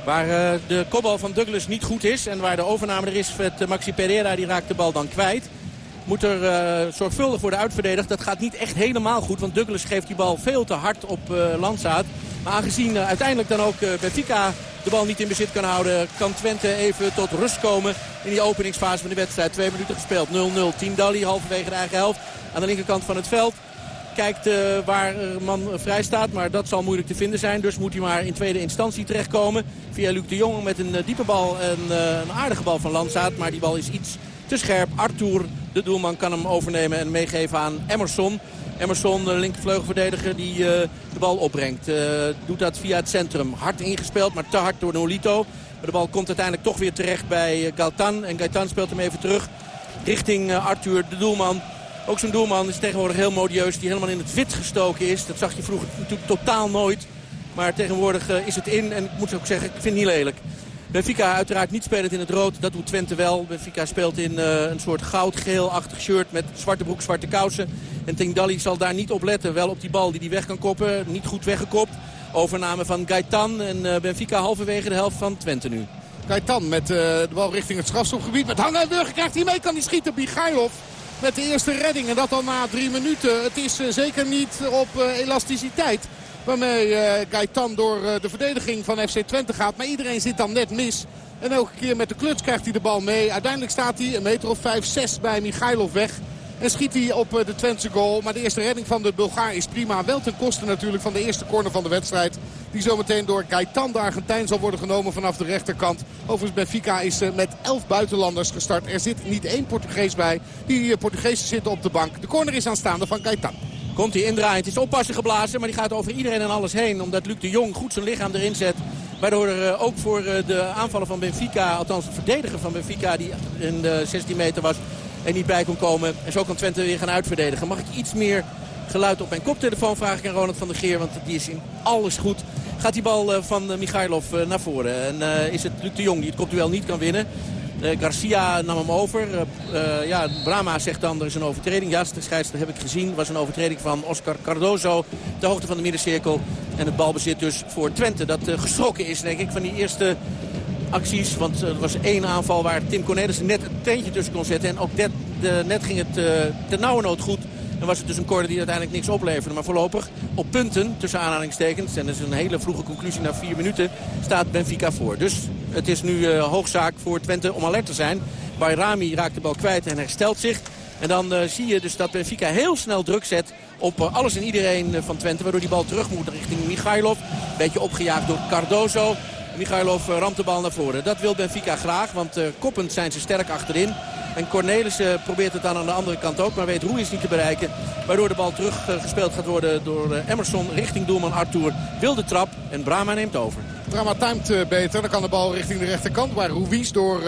Waar uh, de kopbal van Douglas niet goed is. En waar de overname er is met uh, Maxi Pereira. Die raakt de bal dan kwijt. Moet er uh, zorgvuldig worden uitverdedigd. Dat gaat niet echt helemaal goed. Want Douglas geeft die bal veel te hard op Landsaat. Maar aangezien uiteindelijk dan ook Benfica de bal niet in bezit kan houden... kan Twente even tot rust komen in die openingsfase van de wedstrijd. Twee minuten gespeeld. 0-0. Team Dali halverwege de eigen helft. Aan de linkerkant van het veld kijkt uh, waar man vrij staat. Maar dat zal moeilijk te vinden zijn. Dus moet hij maar in tweede instantie terechtkomen. Via Luc de Jong met een uh, diepe bal en een aardige bal van Landzaat. Maar die bal is iets te scherp. Arthur, de doelman, kan hem overnemen en meegeven aan Emerson. Emerson, de linkervleugelverdediger, die de bal opbrengt. Doet dat via het centrum. Hard ingespeeld, maar te hard door Nolito. Maar de bal komt uiteindelijk toch weer terecht bij Galtan. En Gaetan speelt hem even terug richting Arthur, de doelman. Ook zo'n doelman is tegenwoordig heel modieus. Die helemaal in het wit gestoken is. Dat zag je vroeger natuurlijk totaal nooit. Maar tegenwoordig uh, is het in. En ik moet ook zeggen, ik vind het niet lelijk. Benfica uiteraard niet spelend in het rood. Dat doet Twente wel. Benfica speelt in uh, een soort goud-geel-achtig shirt met zwarte broek, zwarte kousen. En Tingdalli zal daar niet op letten. Wel op die bal die hij weg kan koppen. Niet goed weggekopt. Overname van Gaetan. En uh, Benfica halverwege de helft van Twente nu. Gaetan met de bal richting het strafschopgebied. Met Burger krijgt hij mee. Kan hij schieten. Bigailov met de eerste redding. En dat al na drie minuten. Het is zeker niet op elasticiteit. Waarmee uh, Gaetan door de verdediging van FC Twente gaat. Maar iedereen zit dan net mis. En elke keer met de kluts krijgt hij de bal mee. Uiteindelijk staat hij een meter of 5-6 bij Michailov weg. En schiet hij op de Twentse goal. Maar de eerste redding van de Bulgaar is prima. Wel ten koste natuurlijk van de eerste corner van de wedstrijd. Die zometeen door Gaetan de Argentijn zal worden genomen vanaf de rechterkant. Overigens Benfica is met 11 buitenlanders gestart. Er zit niet één Portugees bij. Die Portugezen zitten op de bank. De corner is aanstaande van Gaetan. Komt hij indraaien. Het is oppassen geblazen, maar die gaat over iedereen en alles heen. Omdat Luc de Jong goed zijn lichaam erin zet. Waardoor er ook voor de aanvallen van Benfica, althans de verdediger van Benfica... die in de 16 meter was en niet bij kon komen. En zo kan Twente weer gaan uitverdedigen. Mag ik iets meer geluid op mijn koptelefoon vraag ik aan Ronald van der Geer. Want die is in alles goed. Gaat die bal van Michailov naar voren. En is het Luc de Jong die het kopduel niet kan winnen. Garcia nam hem over. Ja, Brama zegt dan er is een overtreding. Ja, de scheidsrechter heb ik gezien. was een overtreding van Oscar Cardozo. De hoogte van de middencirkel. En het balbezit dus voor Twente. Dat geschrokken is denk ik van die eerste acties. Want er was één aanval waar Tim Cornelissen net het teentje tussen kon zetten. En ook net, ging het ten nauwe nood goed. Dan was het dus een corner die uiteindelijk niks opleverde. Maar voorlopig op punten, tussen aanhalingstekens... en dat is een hele vroege conclusie na vier minuten... staat Benfica voor. Dus het is nu uh, hoogzaak voor Twente om alert te zijn. Bayrami raakt de bal kwijt en herstelt zich. En dan zie je dus dat Benfica heel snel druk zet op alles en iedereen van Twente. Waardoor die bal terug moet richting Michailov. Beetje opgejaagd door Cardozo. Michailov ramt de bal naar voren. Dat wil Benfica graag, want koppend zijn ze sterk achterin. En Cornelissen probeert het dan aan de andere kant ook. Maar weet Ruiz niet te bereiken. Waardoor de bal teruggespeeld gaat worden door Emerson richting doelman Arthur. Wilde trap en Brama neemt over. Brama timed beter. Dan kan de bal richting de rechterkant. Waar Ruiz door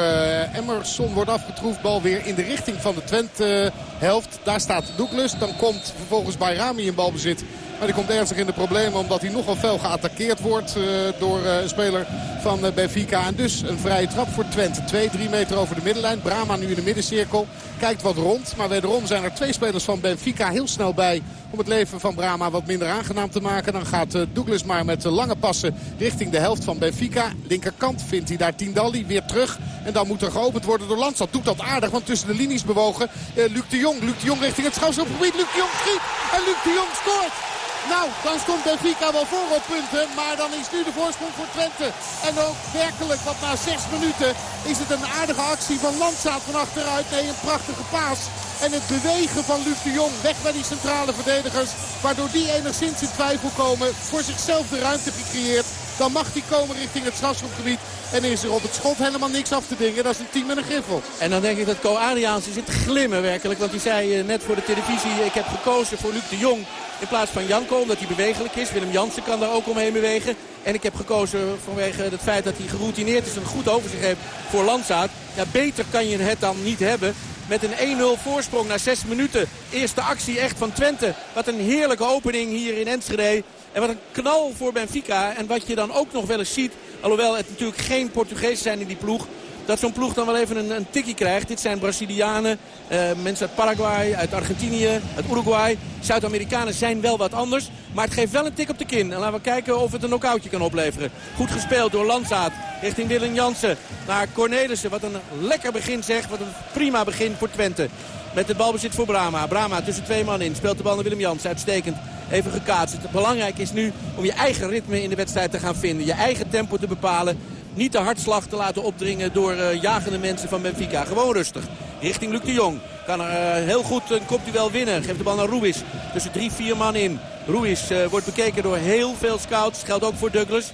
Emerson wordt afgetroefd. Bal weer in de richting van de Twente helft. Daar staat Douglas. Dan komt vervolgens Bayrami in balbezit. Maar die komt ernstig in de problemen omdat hij nogal fel geattaqueerd wordt uh, door uh, een speler van uh, Benfica. En dus een vrije trap voor Twente. 2-3 meter over de middenlijn. Brama nu in de middencirkel. Kijkt wat rond. Maar wederom zijn er twee spelers van Benfica heel snel bij om het leven van Brama wat minder aangenaam te maken. Dan gaat Douglas maar met lange passen richting de helft van Benfica. Linkerkant vindt hij daar Tindalli weer terug. En dan moet er geopend worden door Landstad. Doet dat aardig, want tussen de linies bewogen Luc de Jong. Luc de Jong richting het schouwstofgebied. Luc de Jong schiet en Luc de Jong scoort. Nou, dan stond Benfica wel voor op punten. Maar dan is nu de voorsprong voor Twente. En ook werkelijk, want na zes minuten is het een aardige actie van Landzaat van achteruit. Nee, een prachtige paas. En het bewegen van Luc de Jong weg bij die centrale verdedigers. Waardoor die enigszins in twijfel komen. Voor zichzelf de ruimte gecreëerd. Dan mag hij komen richting het strafschopgebied. En is er op het schot helemaal niks af te dingen. Dat is een team met een griffel. En dan denk ik dat Co Adriaanse zit glimmen werkelijk. Want hij zei net voor de televisie, ik heb gekozen voor Luc de Jong in plaats van Janko. Omdat hij bewegelijk is. Willem Jansen kan daar ook omheen bewegen. En ik heb gekozen vanwege het feit dat hij geroutineerd is en goed overzicht heeft voor Landzaat. Ja, beter kan je het dan niet hebben. Met een 1-0 voorsprong na 6 minuten. Eerste actie echt van Twente. Wat een heerlijke opening hier in Enschede. En wat een knal voor Benfica. En wat je dan ook nog wel eens ziet. Alhoewel het natuurlijk geen Portugezen zijn in die ploeg. Dat zo'n ploeg dan wel even een, een tikkie krijgt. Dit zijn Brazilianen, uh, mensen uit Paraguay, uit Argentinië, uit Uruguay. Zuid-Amerikanen zijn wel wat anders. Maar het geeft wel een tik op de kin. En laten we kijken of het een knockoutje kan opleveren. Goed gespeeld door Landzaat richting Willem Jansen. Naar Cornelissen. Wat een lekker begin zegt. Wat een prima begin voor Twente. Met het balbezit voor Brama. Brama tussen twee man in. Speelt de bal naar Willem Jansen. Uitstekend. Even gekaatst. Het belangrijk is nu om je eigen ritme in de wedstrijd te gaan vinden. Je eigen tempo te bepalen. Niet de hartslag te laten opdringen door uh, jagende mensen van Benfica. Gewoon rustig. Richting Luc de Jong. Kan er uh, heel goed een kopduel winnen. Geeft de bal naar Ruiz. Tussen drie, vier man in. Ruiz uh, wordt bekeken door heel veel scouts. Geldt ook voor Douglas.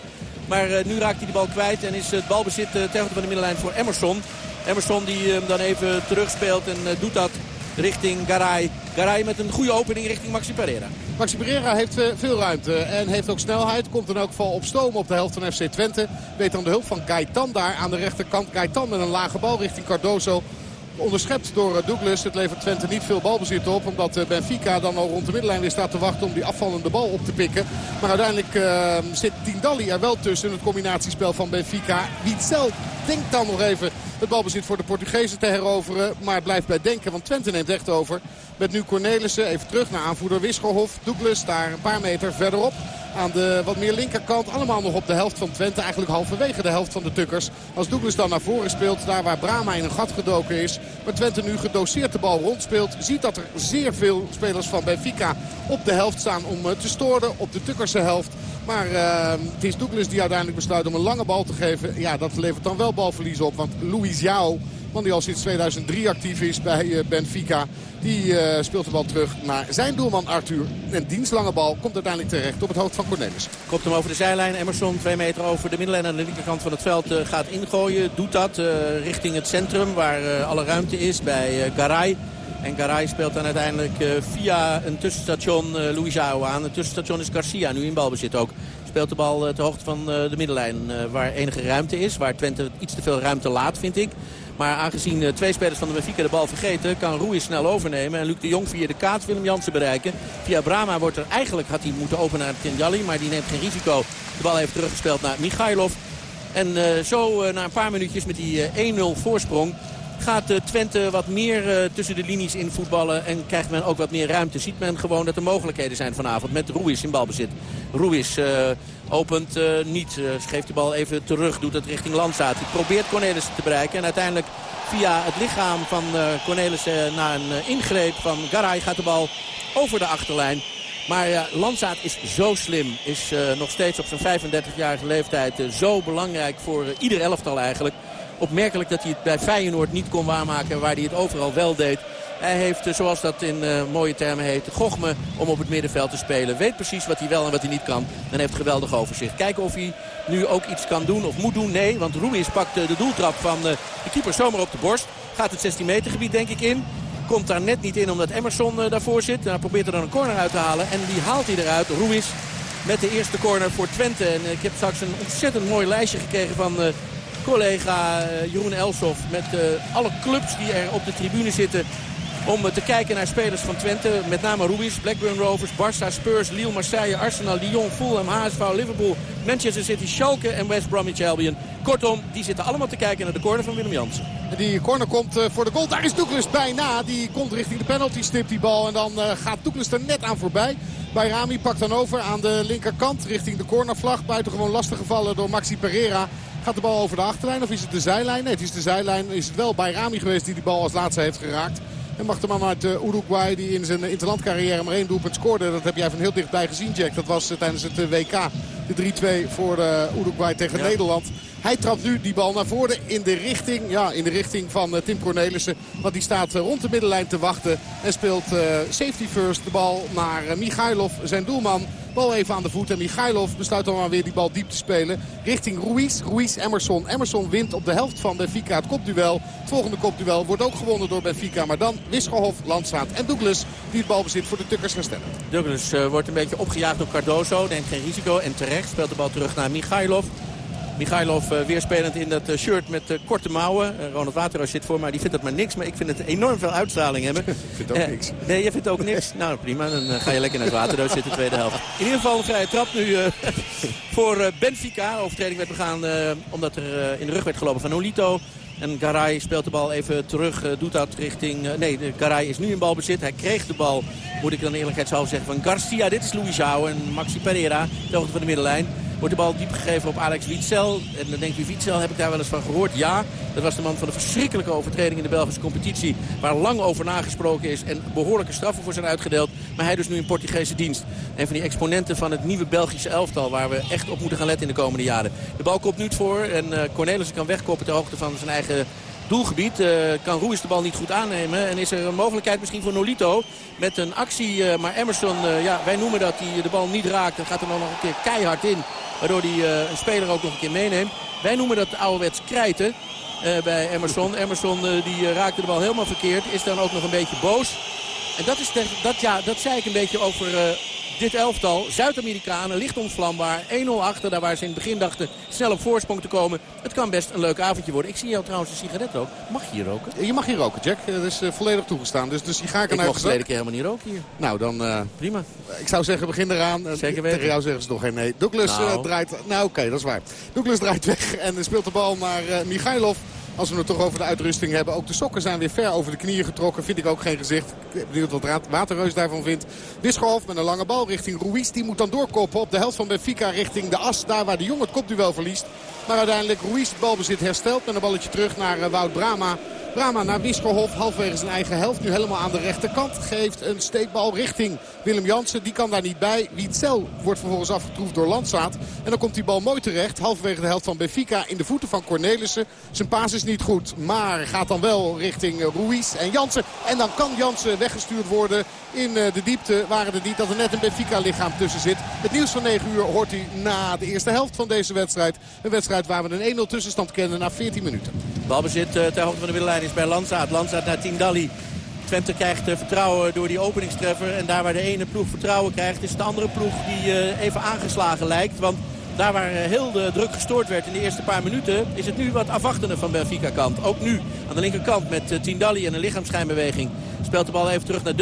Maar nu raakt hij de bal kwijt. En is het balbezit ter van de middenlijn voor Emerson. Emerson die hem dan even terugspeelt en doet dat richting Garay. Garay met een goede opening richting Maxi Pereira. Maxi Pereira heeft uh, veel ruimte en heeft ook snelheid. Komt in elk geval op stoom op de helft van FC Twente. Weet dan de hulp van Gaetan daar aan de rechterkant. Gaetan met een lage bal richting Cardoso. Onderschept door Douglas. Het levert Twente niet veel balbezit op. Omdat Benfica dan al rond de middenlijn weer staat te wachten om die afvallende bal op te pikken. Maar uiteindelijk uh, zit Tindalli er wel tussen. Het combinatiespel van Benfica. Witzel denkt dan nog even het balbezit voor de Portugezen te heroveren. Maar het blijft bij denken, want Twente neemt echt over. Met nu Cornelissen even terug naar aanvoerder Wisselhof. Douglas daar een paar meter verderop aan de wat meer linkerkant. Allemaal nog op de helft van Twente. Eigenlijk halverwege de helft van de Tukkers. Als Douglas dan naar voren speelt. Daar waar Brama in een gat gedoken is. Maar Twente nu gedoseerd de bal rondspeelt. Ziet dat er zeer veel spelers van Benfica op de helft staan om te storen. Op de Tukkerse helft. Maar uh, het is Douglas die uiteindelijk besluit om een lange bal te geven. Ja, dat levert dan wel balverlies op. Want Luis Jou, die al sinds 2003 actief is bij uh, Benfica... die uh, speelt de bal terug naar zijn doelman Arthur. En diens lange bal komt uiteindelijk terecht op het hoofd van Cornelis. Kopt hem over de zijlijn. Emerson twee meter over de middenlijn aan de linkerkant van het veld gaat ingooien. Doet dat richting het centrum waar alle ruimte is bij Garay. En Garay speelt dan uiteindelijk via een tussenstation Luisao aan. Het tussenstation is Garcia, nu in balbezit ook. Speelt de bal ter hoogte van de middenlijn waar enige ruimte is. Waar Twente iets te veel ruimte laat, vind ik. Maar aangezien twee spelers van de Benfica de bal vergeten... kan Ruiz snel overnemen. En Luc de Jong via de kaats Willem Jansen bereiken. Via Brama wordt er eigenlijk, had hij moeten openen naar Tindalli. Maar die neemt geen risico. De bal heeft teruggespeeld naar Michailov. En zo na een paar minuutjes met die 1-0 voorsprong gaat Twente wat meer tussen de linies in voetballen. En krijgt men ook wat meer ruimte. Ziet men gewoon dat er mogelijkheden zijn vanavond met Ruiz in balbezit. Ruiz opent uh, niet. Uh, geeft de bal even terug. Doet het richting Landzaat. Hij probeert Cornelissen te bereiken. En uiteindelijk via het lichaam van Cornelissen na een ingreep van Garay gaat de bal over de achterlijn. Maar Landzaat is zo slim. Is nog steeds op zijn 35-jarige leeftijd zo belangrijk voor ieder elftal eigenlijk opmerkelijk dat hij het bij Feyenoord niet kon waarmaken waar hij het overal wel deed. Hij heeft, zoals dat in uh, mooie termen heet, gochme om op het middenveld te spelen. Weet precies wat hij wel en wat hij niet kan. En heeft geweldig overzicht. Kijken of hij nu ook iets kan doen of moet doen. Nee, want Ruiz pakt de doeltrap van de keeper zomaar op de borst. Gaat het 16 meter gebied denk ik in. Komt daar net niet in omdat Emerson daarvoor zit. Hij probeert er dan een corner uit te halen. En die haalt hij eruit. Ruiz met de eerste corner voor Twente. En ik heb straks een ontzettend mooi lijstje gekregen van... Collega Jeroen Elsof met alle clubs die er op de tribune zitten om te kijken naar spelers van Twente. Met name Ruiz, Blackburn Rovers, Barça, Spurs, Lille, Marseille, Arsenal, Lyon, Fulham, HSV, Liverpool, Manchester City, Schalke en West Bromwich Albion. Kortom, die zitten allemaal te kijken naar de corner van Willem Jansen. Die corner komt voor de goal. Daar is Douglas bijna. Die komt richting de penalty, stipt die bal. En dan gaat Douglas er net aan voorbij. Bayrami pakt dan over aan de linkerkant richting de cornervlag. Buitengewoon lastig gevallen door Maxi Pereira. Gaat de bal over de achterlijn of is het de zijlijn? Nee, het is de zijlijn. Is het wel Bayrami geweest die die bal als laatste heeft geraakt. En mag de man uit Uruguay die in zijn interlandcarrière maar één doelpunt scoorde. Dat heb jij van heel dichtbij gezien, Jack. Dat was tijdens het WK. De 3-2 voor Uruguay tegen ja. Nederland. Hij trapt nu die bal naar voren in de richting, ja, in de richting van Tim Cornelissen. Want die staat rond de middenlijn te wachten. En speelt safety first de bal naar Michailov, zijn doelman. Bal even aan de voet. En Michailov besluit dan maar weer die bal diep te spelen. Richting Ruiz. Ruiz Emerson. Emerson wint op de helft van Benfica het kopduel. Het volgende kopduel wordt ook gewonnen door Benfica. Maar dan Wisselhof, Landstraat en Douglas die het balbezit voor de Tukkers herstellen. Douglas wordt een beetje opgejaagd door Cardoso. Neemt geen risico en terecht speelt de bal terug naar Michailov. Michailov uh, weer spelend in dat uh, shirt met uh, korte mouwen. Ronald Waterhuis zit voor mij, die vindt dat maar niks. Maar ik vind het enorm veel uitstraling hebben. Ik vind ook niks. Nee, je vindt ook niks? nou, prima. Dan ga je lekker naar het Waterhuis zitten, tweede helft. In ieder geval een vrije trap nu voor Benfica. Overtreding werd begaan omdat er in de rug werd gelopen van Olito. En Garay speelt de bal even terug, doet dat richting... nee, Garay is nu in balbezit. Hij kreeg de bal, moet ik dan eerlijkheidshalve zeggen, van Garcia. Dit is Luisao en Maxi Pereira, de hoogte van de middenlijn. Wordt de bal diep gegeven op Alex Witzel. En dan denkt u, Witzel, heb ik daar wel eens van gehoord? Ja, dat was de man van de verschrikkelijke overtreding in de Belgische competitie. Waar lang over nagesproken is en behoorlijke straffen voor zijn uitgedeeld. Maar hij dus nu in Portugese dienst. Een van die exponenten van het nieuwe Belgische elftal. Waar we echt op moeten gaan letten in de komende jaren. De bal komt nu voor en uh, Cornelissen kan wegkoppen ter hoogte van zijn eigen doelgebied. Uh, kan Ruiz de bal niet goed aannemen. En is er een mogelijkheid misschien voor Nolito met een actie. Uh, maar Emerson, uh, ja, wij noemen dat hij de bal niet raakt. Dan gaat er nog een keer keihard in. Waardoor hij een speler ook nog een keer meeneemt. Wij noemen dat ouderwets krijten bij Emerson. Emerson die raakte de bal helemaal verkeerd. Is dan ook nog een beetje boos. En dat, is de, dat, ja, dat zei ik een beetje over dit elftal. Zuid-Amerikanen, licht onvlambaar. 1-0 achter, daar waar ze in het begin dachten snel op voorsprong te komen. Het kan best een leuk avondje worden. Ik zie jou trouwens een sigaret ook. Mag je hier roken? Je mag hier roken, Jack. Dat is uh, volledig toegestaan. Dus de sigaar kan Ik mocht de tweede keer helemaal niet roken hier. Nou, dan... Uh, Prima. Ik zou zeggen, begin eraan. Zeker weten. Tegen jou zeggen ze nog geen nee. Douglas nou. draait... Nou, oké, okay, dat is waar. Douglas draait weg en speelt de bal naar Michailov. Als we het toch over de uitrusting hebben. Ook de sokken zijn weer ver over de knieën getrokken. Vind ik ook geen gezicht. Ik ben benieuwd wat Waterreus daarvan vindt. Wisgerhof met een lange bal richting Ruiz. Die moet dan doorkoppen op de helft van Benfica richting de as. Daar waar de jongen het kopduel verliest. Maar uiteindelijk Ruiz het balbezit herstelt. Met een balletje terug naar Wout Brama. Brama naar Wisgerhof, halfwege zijn eigen helft. Nu helemaal aan de rechterkant. Geeft een steekbal richting Willem Jansen. Die kan daar niet bij. Wietzel wordt vervolgens afgetroefd door Landsaat. En dan komt die bal mooi terecht. Halverwege de helft van Benfica in de voeten van Cornelissen. Zijn paas is niet goed. Maar gaat dan wel richting Ruiz en Jansen. En dan kan Jansen weggestuurd worden in de diepte. Waren het niet dat er net een Benfica lichaam tussen zit. Het nieuws van 9 uur hoort u na de eerste helft van deze wedstrijd. Een wedstrijd waar we een 1-0 tussenstand kennen na 14 minuten. Balbezit uh, ter hoogte van de middenlijn is bij Landsaat. Landsaat naar Tindalli. Twente krijgt uh, vertrouwen door die openingstreffer. En daar waar de ene ploeg vertrouwen krijgt is de andere ploeg die even aangeslagen lijkt. Want daar waar heel de druk gestoord werd in de eerste paar minuten... is het nu wat afwachtende van Benfica kant. Ook nu aan de linkerkant met Tindalli en een lichaamsschijnbeweging. Speelt de bal even terug naar